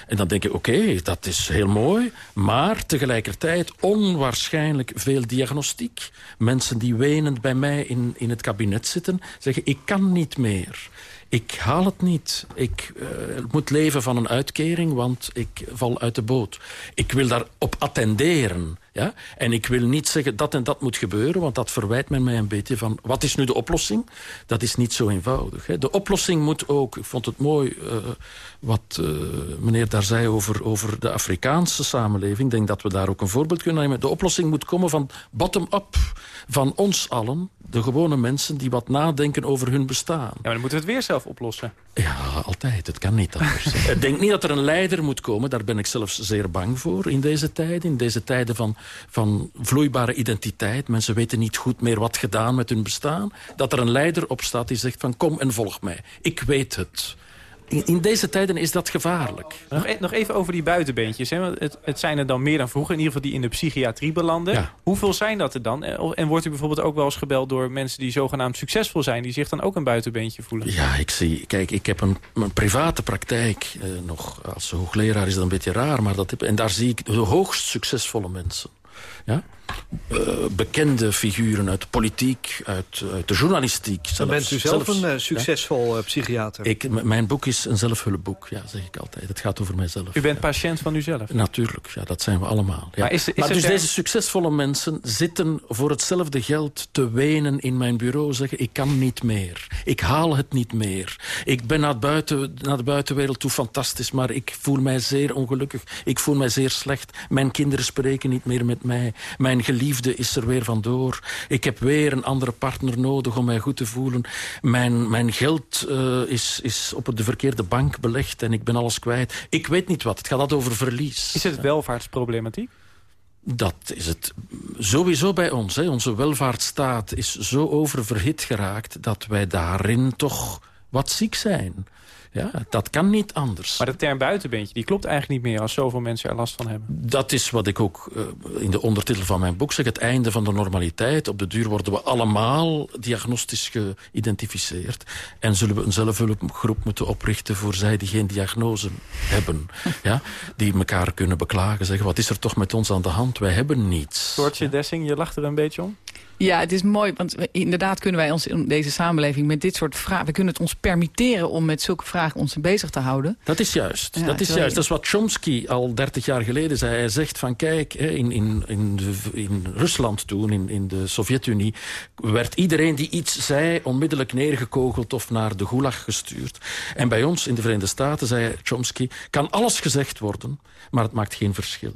En dan denk je, oké, dat is heel mooi. Maar tegelijkertijd onwaarschijnlijk veel diagnostiek. Mensen die wenend bij mij in, in het kabinet zitten... zeggen, ik kan niet meer. Ik haal het niet. Ik uh, moet leven van een uitkering, want ik val uit de boot. Ik wil daarop attenderen. Ja? En ik wil niet zeggen dat en dat moet gebeuren, want dat verwijt men mij een beetje van... wat is nu de oplossing? Dat is niet zo eenvoudig. Hè? De oplossing moet ook... Ik vond het mooi uh, wat uh, meneer daar zei over, over de Afrikaanse samenleving. Ik denk dat we daar ook een voorbeeld kunnen nemen. De oplossing moet komen van bottom-up. Van ons allen, de gewone mensen die wat nadenken over hun bestaan. Ja,
maar dan moeten we het weer zelf oplossen.
Ja, altijd. Het kan niet anders. ik denk niet dat er een leider moet komen. Daar ben ik zelfs zeer bang voor in deze tijden. In deze tijden van, van vloeibare identiteit. Mensen weten niet goed meer wat gedaan met hun bestaan. Dat er een leider opstaat die zegt van kom en volg mij. Ik weet het in, deze tijden is dat gevaarlijk.
Nog, e-, nog even over die buitenbeentjes. Hè? Het, het, zijn er dan meer dan vroeger. In ieder geval die in de psychiatrie belanden. Hoeveel zijn dat er dan? En wordt u bijvoorbeeld ook wel eens gebeld door mensen die zogenaamd succesvol zijn... die zich dan ook een buitenbeentje voelen?
Ja, ik zie... Kijk, ik heb een, een private praktijk. Eh, nog als hoogleraar is dat een beetje raar. Maar dat, en daar zie ik de hoogst succesvolle mensen. Ja? Uh, bekende figuren uit de politiek, uit, uit de journalistiek.
Dan bent u zelf een uh, succesvol ja? Eh, psychiater.
Ik, mijn boek is een zelfhulpboek, ja, zeg ik altijd. Het gaat over mijzelf.
U bent ja. patiënt van uzelf?
Natuurlijk, ja, dat zijn we allemaal. Ja. Maar, is, is maar dus deze succesvolle mensen zitten voor hetzelfde geld te wenen in mijn bureau. Zeggen, ik kan niet meer. Ik haal het niet meer. Ik ben naar, buiten, naar de buitenwereld toe fantastisch, maar ik voel mij zeer ongelukkig. Ik voel mij zeer slecht. Mijn kinderen spreken niet meer met mij. Mijn geliefde is er weer vandoor. Ik heb weer een andere partner nodig om mij goed te voelen. Mijn, mijn geld uh, is, is op de verkeerde bank belegd en ik ben alles kwijt. Ik weet niet wat. Het gaat over verlies.
Is het welvaartsproblematiek?
Dat is het sowieso bij ons. Hè. Onze welvaartsstaat is zo oververhit geraakt... dat wij daarin toch wat ziek zijn. Ja, dat kan niet anders.
Maar de term buitenbeentje, die klopt eigenlijk niet meer... als zoveel mensen er last van hebben.
Dat is wat ik ook uh, in de ondertitel van mijn boek zeg. Het einde van de normaliteit. Op de duur worden we allemaal diagnostisch geïdentificeerd. En zullen we een zelfhulpgroep moeten oprichten... voor zij die geen diagnose hebben. ja? Die elkaar kunnen beklagen. Zeggen, wat is er toch met ons aan de hand? Wij hebben niets.
Soortje ja. Dessing, je lacht er een beetje om?
Ja, het is mooi, want inderdaad kunnen wij ons in deze samenleving met dit soort vragen... we kunnen het ons permitteren om met zulke vragen ons bezig te houden.
Dat is juist. dat is juist. Dat is wat Chomsky al 30 jaar geleden zei. Hij zegt van kijk, in, in, in, de, in Rusland toen, in, in de Sovjet-Unie... werd iedereen die iets zei onmiddellijk neergekogeld of naar de gulag gestuurd. En bij ons in de Verenigde Staten, zei Chomsky... kan alles gezegd worden, maar het maakt geen verschil.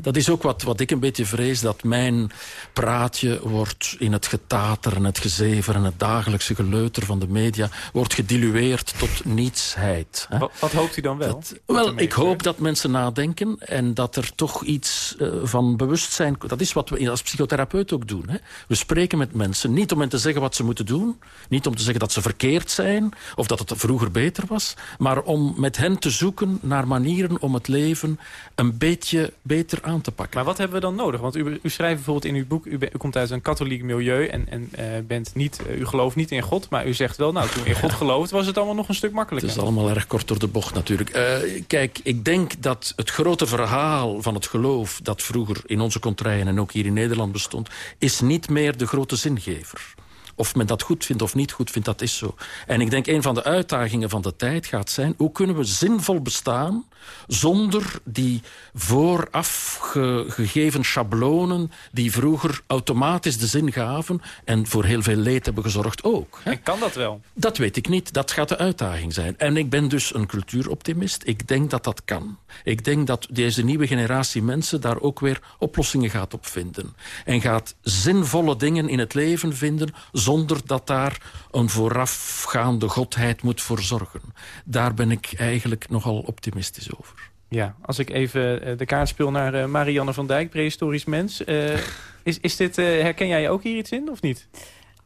Dat is ook wat, wat ik een beetje vrees, dat mijn praatje wordt in het getater en het gezever en het dagelijkse geleuter van de media wordt gedilueerd tot nietsheid.
Wat, wat, hoopt u dan wel?
Dat, wel, ik hoop dat mensen nadenken en dat er toch iets uh, van bewustzijn... Dat is wat we als psychotherapeut ook doen. Hè? We spreken met mensen, niet om hen te zeggen wat ze moeten doen, niet om te zeggen dat ze verkeerd zijn of dat het vroeger beter was, maar om met hen te zoeken naar manieren om het leven een beetje beter aan te pakken.
Maar wat hebben we dan nodig? Want u, u schrijft bijvoorbeeld in uw boek... u, u komt uit een katholiek milieu en, en uh, bent niet, uh, u gelooft niet in God... maar u zegt wel, nou, toen u in God gelooft... was het allemaal nog een stuk makkelijker.
Het is allemaal erg kort door de bocht natuurlijk. Uh, kijk, ik denk dat het grote verhaal van het geloof... dat vroeger in onze contraien en ook hier in Nederland bestond... is niet meer de grote zingever. Of men dat goed vindt of niet goed vindt, dat is zo. En ik denk een van de uitdagingen van de tijd gaat zijn... hoe kunnen we zinvol bestaan zonder die vooraf ge gegeven schablonen... die vroeger automatisch de zin gaven... en voor heel veel leed hebben gezorgd ook.
Hè? En kan dat wel?
Dat weet ik niet. Dat gaat de uitdaging zijn. En ik ben dus een cultuuroptimist. Ik denk dat dat kan. Ik denk dat deze nieuwe generatie mensen... daar ook weer oplossingen gaat op vinden. En gaat zinvolle dingen in het leven vinden... zonder dat daar een voorafgaande godheid moet voor zorgen. Daar ben ik eigenlijk nogal optimistisch over.
Ja, als ik even de kaart speel naar uh, Marianne van Dijk, prehistorisch mens. Uh, is, is dit, herken jij ook hier iets in of niet?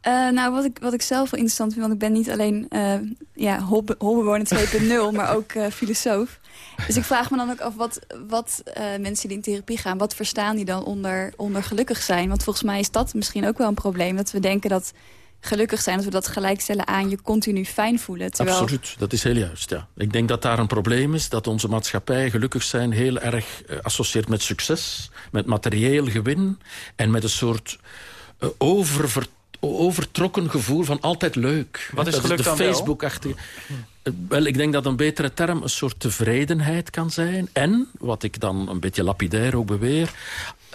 Uh, nou, wat ik, wat ik zelf wel interessant vind, want ik ben niet alleen uh, ja, holbewoner 2.0, maar ook uh, filosoof. Dus ik vraag me dan ook af, wat, wat mensen die in therapie gaan, wat verstaan die dan onder, onder gelukkig zijn? Want volgens mij is dat misschien ook wel een probleem, dat we denken dat gelukkig zijn... dat we dat gelijkstellen aan je continu fijn voelen. Terwijl...
Absoluut, dat is heel juist, ja. Ik denk dat daar een probleem is, dat onze maatschappij gelukkig zijn... heel erg associeert met succes, met materieel gewin... en met een soort uh, overver overtrokken gevoel van altijd leuk.
Wat is
dat
geluk
is de
dan wel?
Facebook-achtige... Wel, ik denk dat een betere term een soort tevredenheid kan zijn. En, wat ik dan een beetje lapidair ook beweer...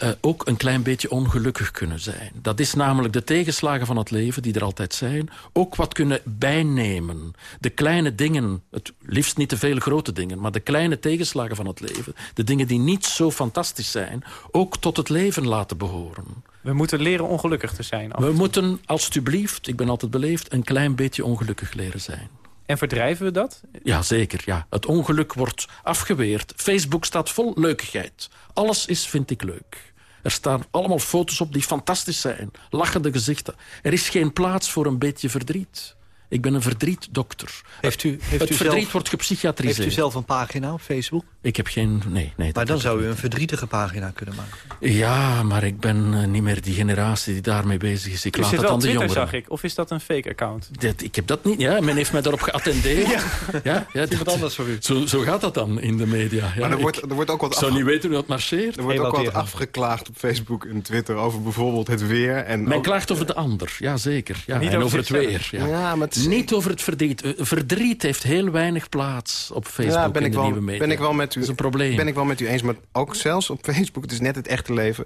Uh, ook een klein beetje ongelukkig kunnen zijn. Dat is namelijk de tegenslagen van het leven, die er altijd zijn... ook wat kunnen bijnemen. De kleine dingen, het liefst niet te veel grote dingen... maar de kleine tegenslagen van het leven... de dingen die niet zo fantastisch zijn... ook tot het leven laten behoren.
We moeten leren ongelukkig te zijn.
We moeten, alstublieft, ik ben altijd beleefd... een klein beetje ongelukkig leren zijn.
En verdrijven we dat?
Ja, zeker. Ja. Het ongeluk wordt afgeweerd. Facebook staat vol leukigheid. Alles is, vind ik, leuk. Er staan allemaal foto's op die fantastisch zijn. Lachende gezichten. Er is geen plaats voor een beetje verdriet. Ik ben een verdrietdokter.
Heeft u, heeft
het
u
verdriet
zelf,
wordt gepsychiatriseerd.
Heeft u zelf een pagina op Facebook?
Ik heb geen... Nee, nee.
Maar dan zou u een verdrietige pagina kunnen maken.
Ja, maar ik ben uh, niet meer die generatie die daarmee bezig is. Ik
u
laat het aan de
Twitter,
jongeren.
zag ik. Of is dat een fake account?
Dat, ik heb dat niet. Ja, men heeft mij daarop geattendeerd. ja. Ja, ja,
dat, anders voor u.
Zo, zo gaat dat dan in de media. Ja,
maar er
ik,
wordt, er wordt ook wat
ik zou niet weten hoe dat marcheert.
Er wordt ook wat afgeklaagd op Facebook en Twitter over bijvoorbeeld het weer. En
Men
ook...
klaagt over de ander, ja zeker. Ja,
Niet
en
over
over het weer. Ja.
Ja, maar het is-
Niet over het verdriet. Uh, Verdriet heeft heel weinig plaats op Facebook
ja, ben
in
ik,
de
wel,
nieuwe media.
ben ik wel met u.
Dat is een probleem.
Ben ik wel met u eens, maar ook zelfs op Facebook, het is net het echte leven.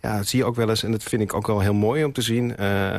Ja, zie je ook wel eens, en dat vind ik ook wel heel mooi om te zien... uh,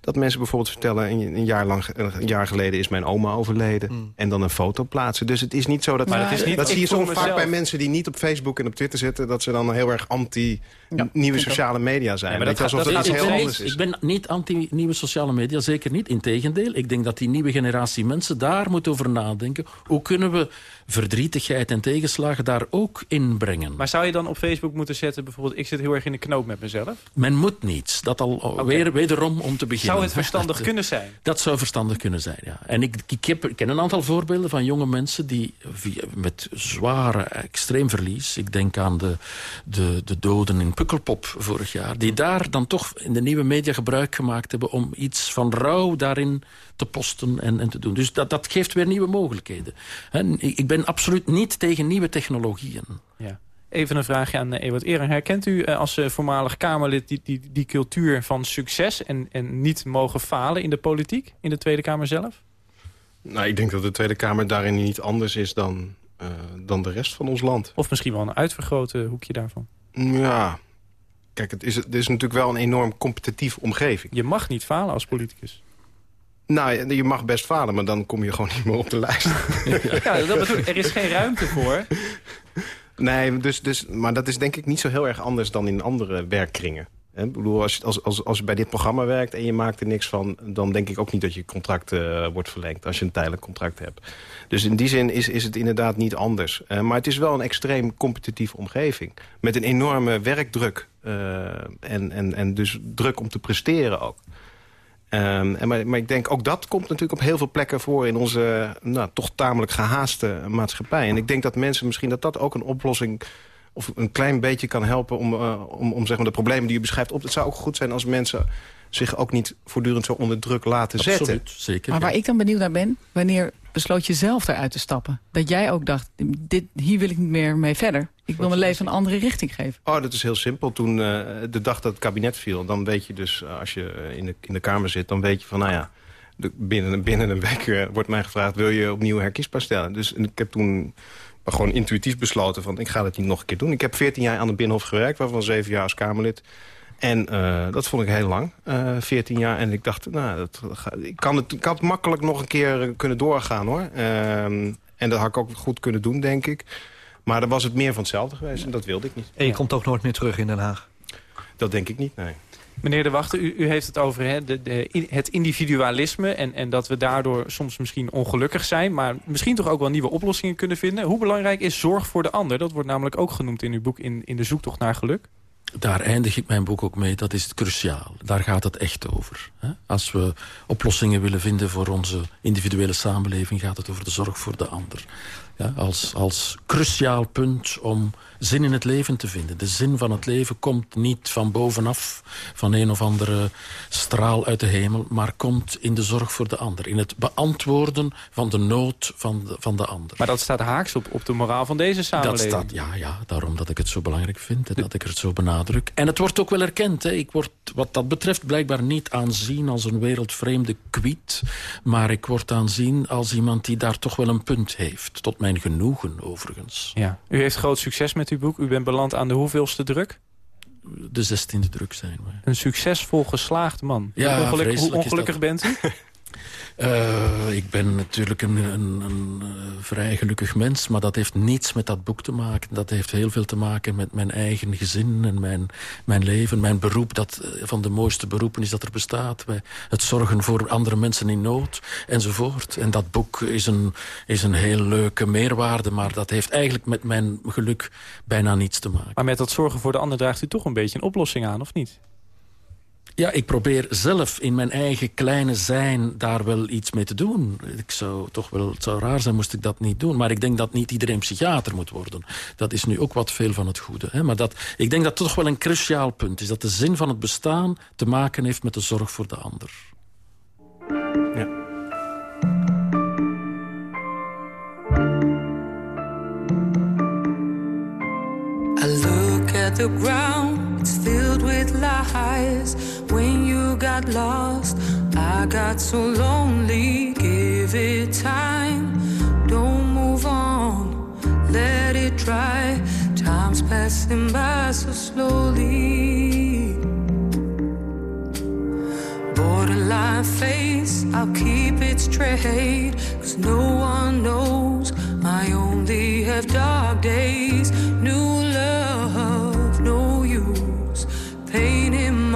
dat mensen bijvoorbeeld vertellen... Een, een, jaar lang, een jaar geleden is mijn oma overleden... Mm. en dan een foto plaatsen. Dus het is niet zo dat...
Maar het is niet
dat zie je zo vaak bij mensen die niet op Facebook en op Twitter zitten... dat ze dan heel erg anti-nieuwe ja, sociale media zijn.
Ja, maar dat,
alsof
dat,
dat,
dat
iets heel anders is.
ik ben niet anti-nieuwe sociale media, zeker niet. Integendeel, ik denk dat die nieuwe generatie mensen daar moet over nadenken. Hoe kunnen we verdrietigheid en tegenslagen daar ook inbrengen?
Maar zou je dan op Facebook moeten zetten... bijvoorbeeld, ik zit heel erg in de knoop met mezelf?
Men moet niets. Dat al okay. weer, wederom om te beginnen.
Zou het verstandig kunnen zijn?
Dat zou verstandig kunnen zijn, ja. En ik, ik, heb, ik ken een aantal voorbeelden van jonge mensen... die via, met zware, extreem verlies... ik denk aan de, de, de doden in Pukkelpop vorig jaar... die daar dan toch in de nieuwe media gebruik gemaakt hebben... om iets van rouw daarin te posten en, en te doen. Dus dat, dat geeft weer nieuwe mogelijkheden. En ik ben absoluut niet tegen nieuwe technologieën.
Ja. Even een vraagje aan Ewart Ehring. Herkent u als voormalig Kamerlid die, die, die cultuur van succes... En, en niet mogen falen in de politiek, in de Tweede Kamer zelf?
Nou, ik denk dat de Tweede Kamer daarin niet anders is dan, uh, dan de rest van ons land.
Of misschien wel een uitvergroten hoekje daarvan?
Ja, kijk, het is, het is natuurlijk wel een enorm competitieve omgeving.
Je mag niet falen als politicus.
Nou, je mag best falen, maar dan kom je gewoon niet meer op de lijst.
ja, dat bedoel ik. Er is geen ruimte voor.
Nee, dus, dus, maar dat is denk ik niet zo heel erg anders dan in andere werkkringen. Ik bedoel, als je, als, als, als je bij dit programma werkt en je maakt er niks van... dan denk ik ook niet dat je contract uh, wordt verlengd als je een tijdelijk contract hebt. Dus in die zin is, is het inderdaad niet anders. Uh, maar het is wel een extreem competitieve omgeving. Met een enorme werkdruk. Uh, en, en, en dus druk om te presteren ook. Um, en maar, maar ik denk ook dat komt natuurlijk op heel veel plekken voor... in onze nou, toch tamelijk gehaaste maatschappij. En ik denk dat mensen misschien dat dat ook een oplossing of een klein beetje kan helpen om, uh, om, om zeg maar, de problemen die je beschrijft op. Het zou ook goed zijn als mensen zich ook niet voortdurend zo onder druk laten
Absoluut,
zetten.
zeker.
Maar waar ik dan benieuwd naar ben, wanneer besloot je zelf eruit te stappen? Dat jij ook dacht, dit, hier wil ik niet meer mee verder. Ik wil mijn leven een andere richting geven.
Oh, dat is heel simpel. Toen uh, de dag dat het kabinet viel, dan weet je dus, als je in de, in de Kamer zit... dan weet je van, nou ja, binnen, binnen een week uh, wordt mij gevraagd... wil je opnieuw herkiesbaar stellen? Dus ik heb toen gewoon intuïtief besloten van... ik ga dat niet nog een keer doen. Ik heb 14 jaar aan de Binnenhof gewerkt, waarvan 7 jaar als Kamerlid. En uh, dat vond ik heel lang, uh, 14 jaar. En ik dacht, nou, dat, ik, kan het, ik had het makkelijk nog een keer kunnen doorgaan, hoor. Uh, en dat had ik ook goed kunnen doen, denk ik. Maar dan was het meer van hetzelfde geweest en dat wilde ik niet.
En je komt ook nooit meer terug in Den Haag?
Dat denk ik niet, nee.
Meneer De Wachter, u, u heeft het over hè, de, de, het individualisme... En, en dat we daardoor soms misschien ongelukkig zijn... maar misschien toch ook wel nieuwe oplossingen kunnen vinden. Hoe belangrijk is zorg voor de ander? Dat wordt namelijk ook genoemd in uw boek in, in de zoektocht naar geluk.
Daar eindig ik mijn boek ook mee. Dat is cruciaal. Daar gaat het echt over. Als we oplossingen willen vinden voor onze individuele samenleving... gaat het over de zorg voor de ander. Als, als cruciaal punt om zin in het leven te vinden. De zin van het leven komt niet van bovenaf, van een of andere straal uit de hemel... maar komt in de zorg voor de ander. In het beantwoorden van de nood van de, van de ander.
Maar dat staat haaks op, op de moraal van deze samenleving.
Dat staat, ja, ja, daarom dat ik het zo belangrijk vind en dat ik het zo benadruk. En het wordt ook wel erkend. Hè. Ik word wat dat betreft blijkbaar niet aanzien als een wereldvreemde kwiet... maar ik word aanzien als iemand die daar toch wel een punt heeft. Tot mijn genoegen, overigens.
Ja. U heeft groot succes met uw boek. U bent beland aan de hoeveelste druk?
De zestiende druk zijn we.
Een succesvol geslaagd man.
Ja,
hoe, ongeluk, hoe ongelukkig bent u?
Uh, ik ben natuurlijk een, een, een uh, vrij gelukkig mens, maar dat heeft niets met dat boek te maken. Dat heeft heel veel te maken met mijn eigen gezin en mijn, mijn leven. Mijn beroep, dat uh, van de mooiste beroepen is dat er bestaat. Het zorgen voor andere mensen in nood, enzovoort. En dat boek is een, is een heel leuke meerwaarde, maar dat heeft eigenlijk met mijn geluk bijna niets te maken.
Maar met dat zorgen voor de ander draagt u toch een beetje een oplossing aan, of niet?
Ja, ik probeer zelf in mijn eigen kleine zijn daar wel iets mee te doen. Ik zou toch wel, het zou raar zijn moest ik dat niet doen. Maar ik denk dat niet iedereen psychiater moet worden. Dat is nu ook wat veel van het goede. Hè? Maar dat, ik denk dat het toch wel een cruciaal punt is. Dat de zin van het bestaan te maken heeft met de zorg voor de ander.
Ja.
I look at the ground, filled with lies. When you got lost, I got so lonely. Give it time, don't move on, let it dry. Time's passing by so slowly. Borderline face, I'll keep it straight. Cause no one knows, I only have dark days.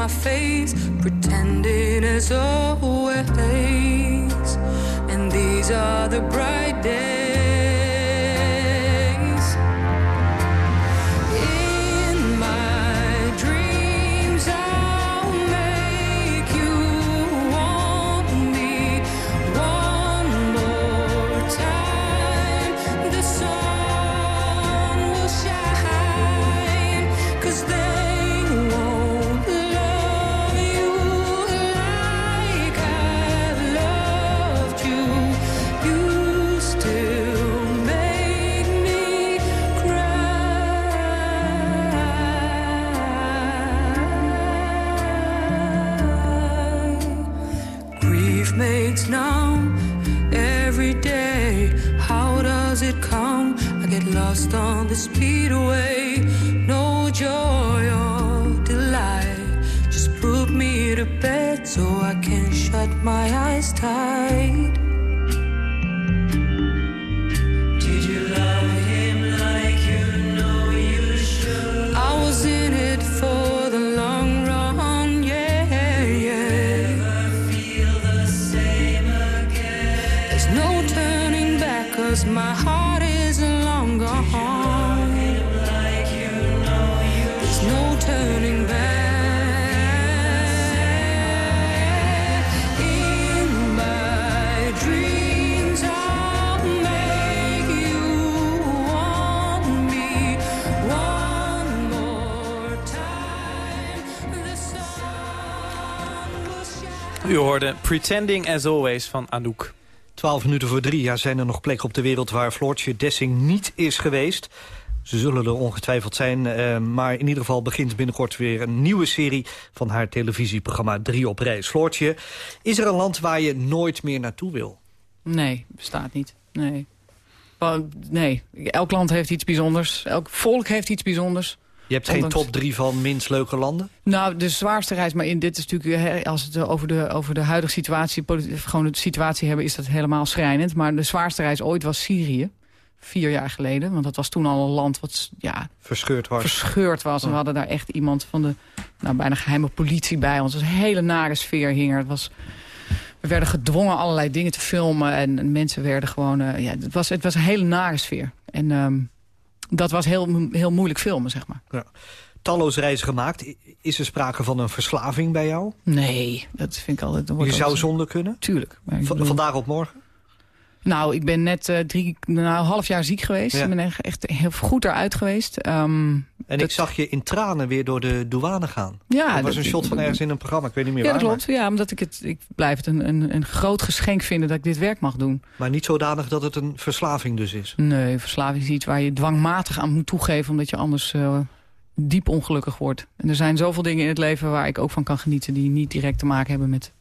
My face, pretending as always. And these are the bright days. So I can shut my eyes
hoorde Pretending as Always van Anouk.
12 minuten voor drie ja, zijn er nog plekken op de wereld waar Floortje Dessing niet is geweest. Ze zullen er ongetwijfeld zijn, eh, maar in ieder geval begint binnenkort weer een nieuwe serie van haar televisieprogramma Drie op reis. Floortje, is er een land waar je nooit meer naartoe wil?
Nee, bestaat niet. Nee. Wel, Nee, elk land heeft iets bijzonders. Elk volk heeft iets bijzonders.
Je hebt geen top drie van minst leuke landen?
Nou, de zwaarste reis, maar in dit is natuurlijk, hè, als het over de, over de huidige situatie, gewoon de situatie hebben, is dat helemaal schrijnend. Maar de zwaarste reis ooit was Syrië. Vier jaar geleden, want dat was toen al een land wat ja,
Verscheurd was.
verscheurd was. En we hadden daar echt iemand van de nou, bijna geheime politie bij ons. Het was een hele nare sfeer hing er. Het was, we werden gedwongen allerlei dingen te filmen. En, en mensen werden gewoon... eh, ja, het, was, het was een hele nare sfeer. En ehm, dat was heel, heel moeilijk filmen, zeg maar.
Ja. Talloze reizen gemaakt. Is er sprake van een verslaving bij jou?
Nee, dat vind ik altijd...
Je zou zonder kunnen?
Tuurlijk. maar ik
Va-
bedoel-
vandaag op morgen?
Nou, ik ben net eh, drie, nou, een half jaar ziek geweest.
Ja.
Ik ben echt, echt heel goed eruit geweest. Ehm,
En ik zag je in tranen weer door de douane gaan.
Ja,
dat was
dat-
een shot van ergens in een programma. Ik weet niet meer
ja, dat
waar.
klopt. Ja, omdat ik het, ik blijf het een, een, een groot geschenk vinden dat ik dit werk mag doen.
Maar, maar niet zodanig dat het een verslaving dus is.
Nee, verslaving is iets waar je dwangmatig aan moet toegeven... omdat je anders eh, diep ongelukkig wordt. En er zijn zoveel dingen in het leven waar ik ook van kan genieten... die niet direct te maken hebben met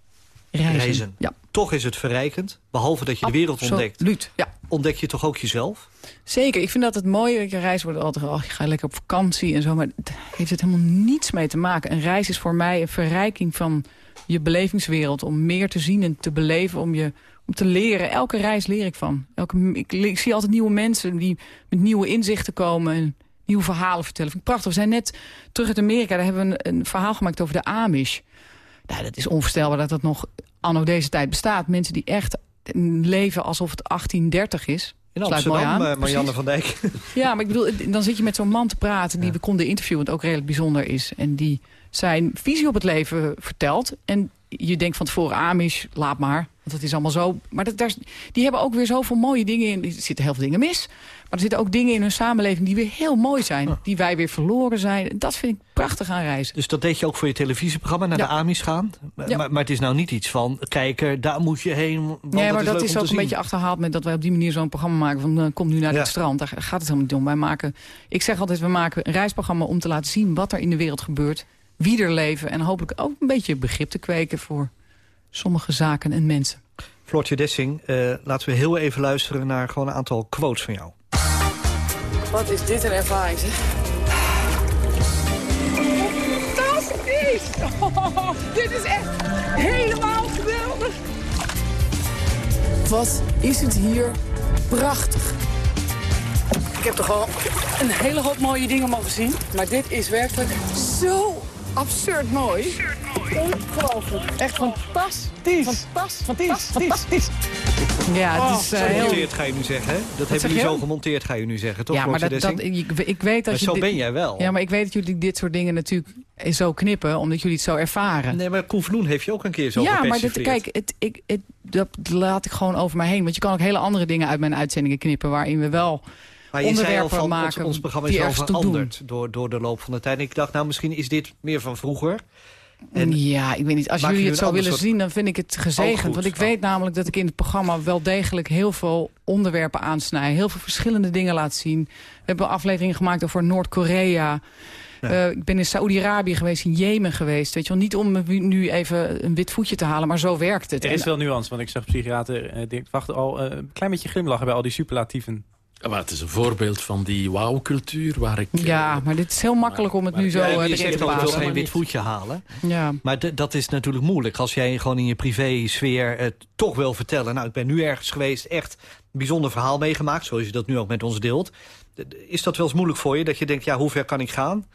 reizen.
Reizen.
Ja.
Toch is het verrijkend. Behalve dat je de wereld ontdekt.
Absoluut, ja.
Ontdek je toch ook jezelf?
Zeker, ik vind dat het mooie. Je reis wordt altijd, oh, je gaat lekker op vakantie en zo. Maar daar heeft het helemaal niets mee te maken. Een reis is voor mij een verrijking van je belevingswereld. Om meer te zien en te beleven, om, je, om te leren. Elke reis leer ik van. Elke, ik, ik zie altijd nieuwe mensen die met nieuwe inzichten komen... en nieuwe verhalen vertellen. Vind ik prachtig. We zijn net terug uit Amerika. Daar hebben we een, een verhaal gemaakt over de Amish. Nou, dat is onvoorstelbaar dat dat nog anno deze tijd bestaat. Mensen die echt leven alsof het 1830 is.
In Amsterdam,
aan,
eh, Marianne
precies.
van Dijk.
Ja, maar ik bedoel, dan zit je met zo'n man te praten die we konden interviewen, wat ook redelijk bijzonder is. En die zijn visie op het leven vertelt. En je denkt van tevoren, Amish, laat maar. Het is allemaal zo. Maar dat, daar, die hebben ook weer zoveel mooie dingen in. Er zitten heel veel dingen mis. Maar er zitten ook dingen in hun samenleving die weer heel mooi zijn. Die wij weer verloren zijn. Dat vind ik prachtig aan reizen.
Dus dat deed je ook voor je televisieprogramma, naar
Ja.
de Amis gaan. Maar,
Ja.
maar, maar het is nou niet iets van, kijken, daar moet je heen. Want
Nee, maar
is
dat is
om te
ook een
zien.
beetje achterhaald met dat wij op die manier zo'n programma maken. Van uh, kom nu naar
Ja.
het strand. Daar gaat het helemaal niet om. Wij maken, ik zeg altijd, we maken een reisprogramma om te laten zien wat er in de wereld gebeurt. Wie er leven. En hopelijk ook een beetje begrip te kweken voor sommige zaken en mensen.
Floortje Dessing, eh, laten we heel even luisteren naar gewoon een aantal quotes van jou.
Wat is dit een ervaring, zeg.
Fantastisch! Oh, dit is echt helemaal geweldig.
Wat is het hier prachtig. Ik heb toch al een hele hoop mooie dingen mogen zien. Maar dit is werkelijk zo absurd mooi. Ongelooflijk. Echt fantastisch. Fantastisch. Fantastisch. Ja, het is eh, heel...
Gemonteerd ga je nu zeggen, hè? Dat hebben jullie
je?
zo gemonteerd, ga je nu zeggen, toch?
Ja, maar dat, dat, ik, ik weet dat
Maar
je
zo ben jij wel.
Ja, maar ik weet dat jullie dit soort dingen natuurlijk zo knippen, omdat jullie het zo ervaren.
Nee, maar Koen Vloen heeft je ook een keer zo
ja, maar dit, kijk, het, ik, het, dat laat ik gewoon over mij heen. Want je kan ook hele andere dingen uit mijn uitzendingen knippen... waarin we wel
Maar je zei al
onderwerpen
van,
maken
ons, ons programma is wel veranderd door, door de loop van de tijd. En ik dacht, nou, misschien is dit meer van vroeger.
ja, ik weet niet. Als jullie het zo willen
soort-
zien, dan vind ik het gezegend.
Oh, goed.
want ik weet namelijk dat ik in het programma wel degelijk heel veel onderwerpen aansnij. Heel veel verschillende dingen laat zien. We hebben afleveringen gemaakt over Noord-Korea. Eh, ik ben in Saoedi-Arabië geweest, in Jemen geweest. Weet je wel, niet om me nu even een wit voetje te halen, maar zo werkt het.
Er is
En-
wel nuance, want ik zag psychiater uh, Dirk Wacht al eh, een klein beetje glimlachen bij al die superlatieven.
Ja, maar het is een voorbeeld van die wauw-cultuur waar ik...
Ja, maar dit is heel makkelijk om het nu zo
Ja,
eh,
je
erin
zegt
te
ik wil geen wit voetje halen.
Ja.
Maar dat is natuurlijk moeilijk. Als jij gewoon in je privé-sfeer het toch wil vertellen... nou, ik ben nu ergens geweest, echt een bijzonder verhaal meegemaakt... zoals je dat nu ook met ons deelt. Is dat wel eens moeilijk voor je? Dat je denkt, ja, hoe ver kan ik gaan?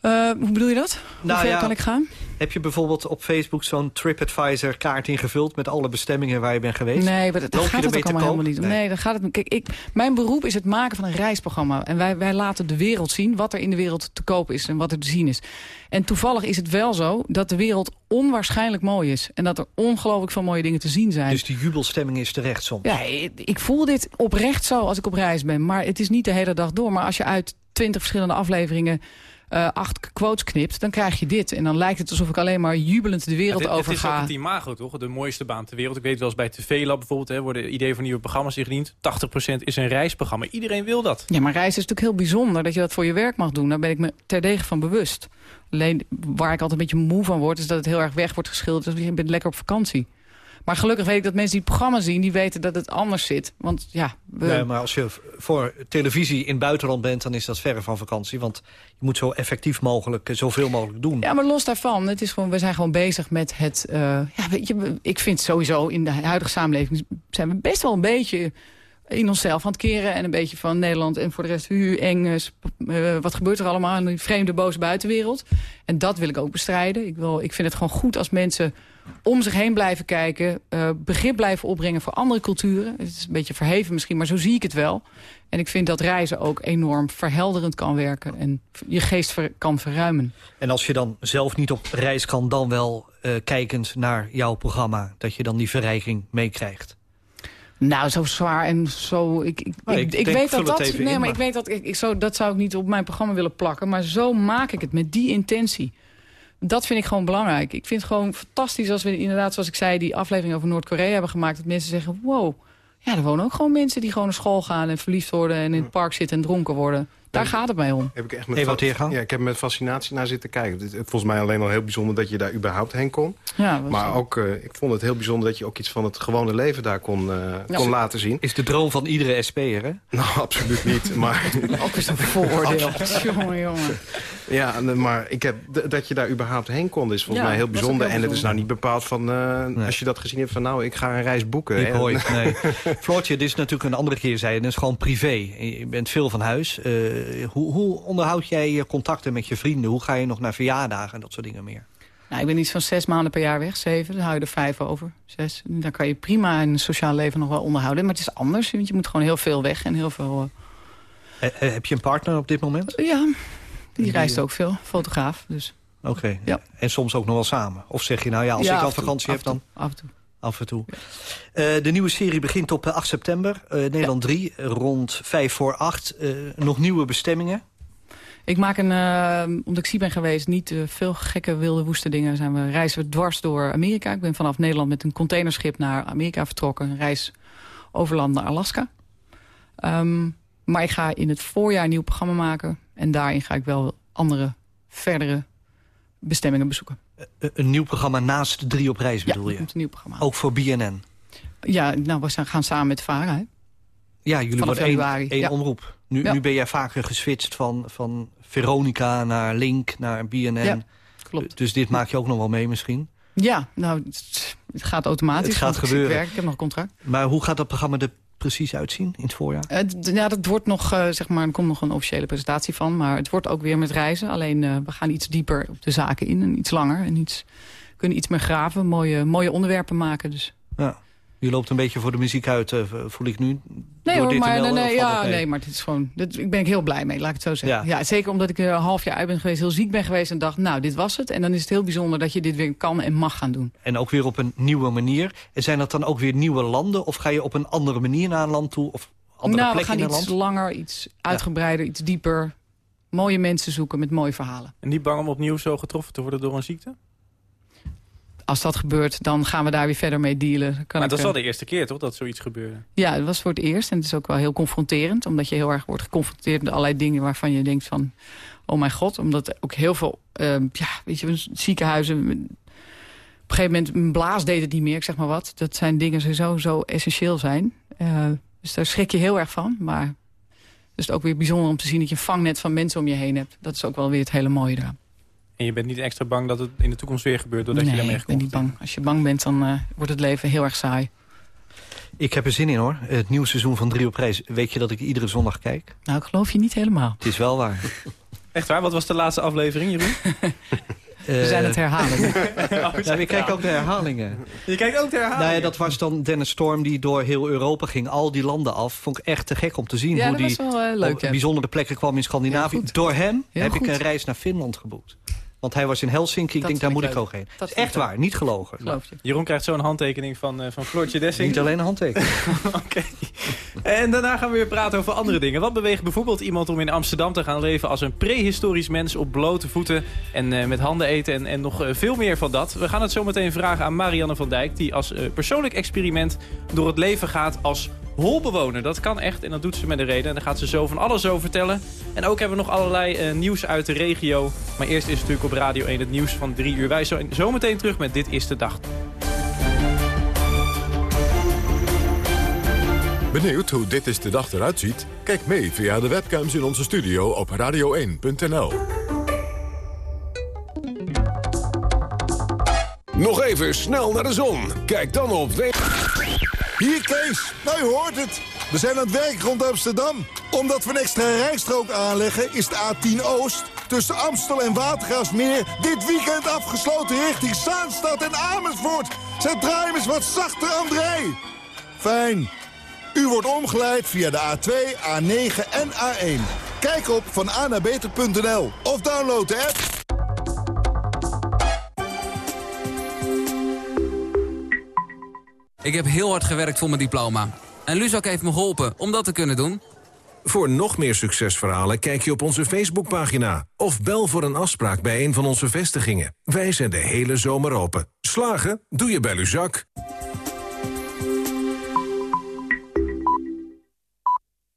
Eh, hoe bedoel je dat?
Nou
hoe ver
ja,
kan ik gaan?
Heb je bijvoorbeeld op Facebook zo'n TripAdvisor kaart ingevuld... met alle bestemmingen waar je bent geweest?
Nee, maar dat, gaat het ook allemaal helemaal niet om.
Nee.
Nee, daar gaat het. Kijk, ik, mijn beroep is het maken van een reisprogramma. En wij, wij laten de wereld zien wat er in de wereld te koop is en wat er te zien is. En toevallig is het wel zo dat de wereld onwaarschijnlijk mooi is. En dat er ongelooflijk veel mooie dingen te zien zijn.
Dus die jubelstemming is terecht soms?
Ja, ik, ik voel dit oprecht zo als ik op reis ben. Maar het is niet de hele dag door. Maar als je uit twintig verschillende afleveringen eh, acht quotes knipt, dan krijg je dit. En dan lijkt het alsof ik alleen maar jubelend de wereld
Ja, dit-
over
Het is ook
ga.
het imago, toch? De mooiste baan ter wereld. Ik weet wel eens bij TV-lab bijvoorbeeld... Hè, worden ideeën voor nieuwe programma's ingediend. 80% is een reisprogramma. Iedereen wil dat.
Ja, maar reizen is natuurlijk heel bijzonder dat je dat voor je werk mag doen. Daar ben ik me terdege van bewust. Alleen waar ik altijd een beetje moe van word... is dat het heel erg weg wordt geschilderd. Dus je bent lekker op vakantie. Maar gelukkig weet ik dat mensen die het programma zien... die weten dat het anders zit. Want ja, we,
Nee, maar als je voor televisie in het buitenland bent... dan is dat verre van vakantie. Want je moet zo effectief mogelijk eh, zoveel mogelijk doen.
Ja, maar los daarvan, het is gewoon, we zijn gewoon bezig met het... eh, ja, weet je, ik vind sowieso in de huidige samenleving... zijn we best wel een beetje in onszelf aan het keren... en een beetje van Nederland en voor de rest... hu, eng, eh, eh, wat gebeurt er allemaal in die vreemde, boze buitenwereld. En dat wil ik ook bestrijden. Ik, wil, ik vind het gewoon goed als mensen om zich heen blijven kijken... eh, begrip blijven opbrengen voor andere culturen. Het is een beetje verheven misschien, maar zo zie ik het wel. En ik vind dat reizen ook enorm verhelderend kan werken... en je geest kan verruimen.
En als je dan zelf niet op reis kan... dan wel kijkend naar jouw programma... dat je dan die verrijking meekrijgt.
Nou, zo zwaar en zo... Ik, ik,
Nou,
ik,
ik
weet dat dat... Nee,
in,
maar ik weet dat... Ik, ik zo, dat zou ik niet op mijn programma willen plakken. Maar zo maak ik het, met die intentie. Dat vind ik gewoon belangrijk. Ik vind het gewoon fantastisch als we inderdaad, zoals ik zei... die aflevering over Noord-Korea hebben gemaakt. Dat mensen zeggen, wow, ja, er wonen ook gewoon mensen... die gewoon naar school gaan en verliefd worden... en in het park zitten en dronken worden. Daar gaat het mij om.
Heb ik echt met
Ewout?
Ja, ik heb met fascinatie naar zitten kijken. Het is volgens mij alleen al heel bijzonder dat je daar überhaupt heen kon.
Ja,
Maar ook, eh, ik vond het heel bijzonder dat je ook iets van het gewone leven daar kon, eh,
Ja.
kon laten zien.
Is de droom van iedere SP'er, hè?
Nou, absoluut niet. Maar,
Ook eens een vooroordeel. jongen, jongen.
ja, en, maar ik heb, dat je daar überhaupt heen kon is volgens
Ja,
mij heel
is
bijzonder.
heel
en het is nou niet bepaald van, eh, als je dat gezien hebt van nou, ik ga een reis boeken.
Ik nee. Floortje, dit is natuurlijk een andere keer zei je. Dat is gewoon privé. Je bent veel van huis. Eh, hoe, hoe onderhoud jij je contacten met je vrienden? Hoe ga je nog naar verjaardagen en dat soort dingen meer?
Nou, ik ben iets van zes maanden per jaar weg, zeven. Dan hou je er vijf over, zes. Dan kan je prima een sociaal leven nog wel onderhouden. Maar het is anders, want je moet gewoon heel veel weg en heel veel...
Eh, eh, heb je een partner op dit moment?
ja, die
Die-
reist ook veel, fotograaf. Dus
Oké.
Ja.
En soms ook nog wel samen? Of zeg je nou ja, als
Ja,
ik al
toe,
vakantie heb dan...
af en toe.
Af en toe. Eh, de nieuwe serie begint op eh, 8 september. Eh, Nederland 3, eh, rond 5 voor 8. Eh, nog nieuwe bestemmingen.
Ik maak een, eh, omdat ik ziek ben geweest, niet eh, veel gekke wilde woeste dingen. Zijn we, reizen we dwars door Amerika. Ik ben vanaf Nederland met een containerschip naar Amerika vertrokken. Een reis over land naar Alaska. Ehm, maar ik ga in het voorjaar een nieuw programma maken. En daarin ga ik wel andere, verdere bestemmingen bezoeken.
Eh, een nieuw programma naast de drie op reis
Ja,
bedoel je?
komt een nieuw programma.
Ook voor BNN?
Ja, nou, we gaan samen met Vara. Hè?
Ja, jullie
Vanaf
worden één,
ja.
omroep. Nu,
Ja.
nu ben jij vaker geswitcht van, van Veronica naar Link, naar BNN.
Ja, klopt.
Dus dit maak je ook nog wel mee misschien.
Ja, nou, het gaat automatisch.
Het gaat
ik
gebeuren.
werk, Ik heb nog een contract.
Maar hoe gaat dat programma er precies uitzien in het voorjaar?
Eh, ja, dat wordt nog, eh, zeg maar, er komt nog een officiële presentatie van. Maar het wordt ook weer met reizen. Alleen eh, we gaan iets dieper op de zaken in en iets langer. En iets, kunnen iets meer graven, mooie, mooie onderwerpen maken. Dus.
Ja. Je loopt een beetje voor de muziek uit, eh, voel ik nu.
Nee hoor, maar nee,
melden,
nee, ja,
het
nee, maar dit is gewoon, dit, ik ben ik heel blij mee, laat ik het zo zeggen.
Ja.
Ja. zeker omdat ik een half jaar uit ben geweest, heel ziek ben geweest en dacht, nou, dit was het. En dan is het heel bijzonder dat je dit weer kan en mag gaan doen.
En ook weer op een nieuwe manier. En zijn dat dan ook weer nieuwe landen? Of ga je op een andere manier naar een land toe? Of andere
nou, we
plekken
gaan
in
iets
land?
langer, iets uitgebreider, iets dieper. Mooie mensen zoeken met mooie verhalen.
En niet bang om opnieuw zo getroffen te worden door een ziekte?
Als dat gebeurt, dan gaan we daar weer verder mee dealen. Kan
maar
ik,
dat is
eh,
wel de eerste keer toch dat zoiets gebeurde?
Ja, het was voor het eerst. En het is ook wel heel confronterend. Omdat je heel erg wordt geconfronteerd met allerlei dingen waarvan je denkt van... Oh mijn god, omdat ook heel veel... ehm, ja, weet je, ziekenhuizen... Op een gegeven moment, een blaas deed het niet meer, ik zeg maar wat. Dat zijn dingen die zo, zo essentieel zijn. Eh, dus daar schrik je heel erg van. Maar het is ook weer bijzonder om te zien dat je een vangnet van mensen om je heen hebt. Dat is ook wel weer het hele mooie eraan.
En je bent niet extra bang dat het in de toekomst weer gebeurt... doordat
nee,
je daarmee
ik ben niet bang. Als je bang bent, dan eh, wordt het leven heel erg saai.
Ik heb er zin in hoor. Het nieuwe seizoen van Drie op Reis. Weet je dat ik iedere zondag kijk?
Nou, ik geloof je niet helemaal.
Het is wel waar.
Echt waar? Wat was de laatste aflevering, Jeroen?
We zijn het herhalen.
ja, ik kijk ook de herhalingen.
Je kijkt ook de herhaling.
Nou ja, dat was dan Dennis Storm die door heel Europa ging. Al die landen af. Vond ik echt te gek om te zien.
Ja,
hoe
dat
die
was wel, eh, leuk,
op
ja.
bijzondere plekken kwam in Scandinavië. Door hem
Heel
heb
goed.
ik een reis naar Finland geboekt. Want hij was in Helsinki, ik denk daar moet
ik
ook heen.
Dat
is echt waar, niet gelogen.
Geloof je.
Jeroen krijgt zo'n handtekening van, uh, van Floortje Dessing.
Niet alleen een handtekening.
Oké. En daarna gaan we weer praten over andere dingen. Wat beweegt bijvoorbeeld iemand om in Amsterdam te gaan leven... als een prehistorisch mens op blote voeten en uh, met handen eten... En, en nog uh, veel meer van dat. We gaan het zo meteen vragen aan Marianne van Dijk... die als uh, persoonlijk experiment door het leven gaat als holbewoner. Dat kan echt en dat doet ze met een reden. En daar gaat ze zo van alles over vertellen. En ook hebben we nog allerlei uh, nieuws uit de regio. Maar eerst is het natuurlijk op Radio 1 het nieuws van 3 uur. Wij zijn zo meteen terug met Dit is de Dag.
Benieuwd hoe Dit is de Dag eruit ziet? Kijk mee via de webcams in onze studio op radio1.nl.
Nog even snel naar de zon. Kijk dan op...
Hier Kees, nou je hoort het. We zijn aan het werk rond Amsterdam. Omdat we een extra rijstrook aanleggen is de A10 Oost... tussen Amstel en Watergraafsmeer dit weekend afgesloten richting Zaanstad en Amersfoort. Zet draai eens wat zachter, André. Fijn. U wordt omgeleid via de A2, A9 en A1. Kijk op vananabeter.nl of download de app.
Ik heb heel hard gewerkt voor mijn diploma. En Luzak heeft me geholpen om dat te kunnen doen.
Voor nog meer succesverhalen kijk je op onze Facebookpagina. Of bel voor een afspraak bij een van onze vestigingen. Wij zijn de hele zomer open. Slagen? Doe je bij Luzak.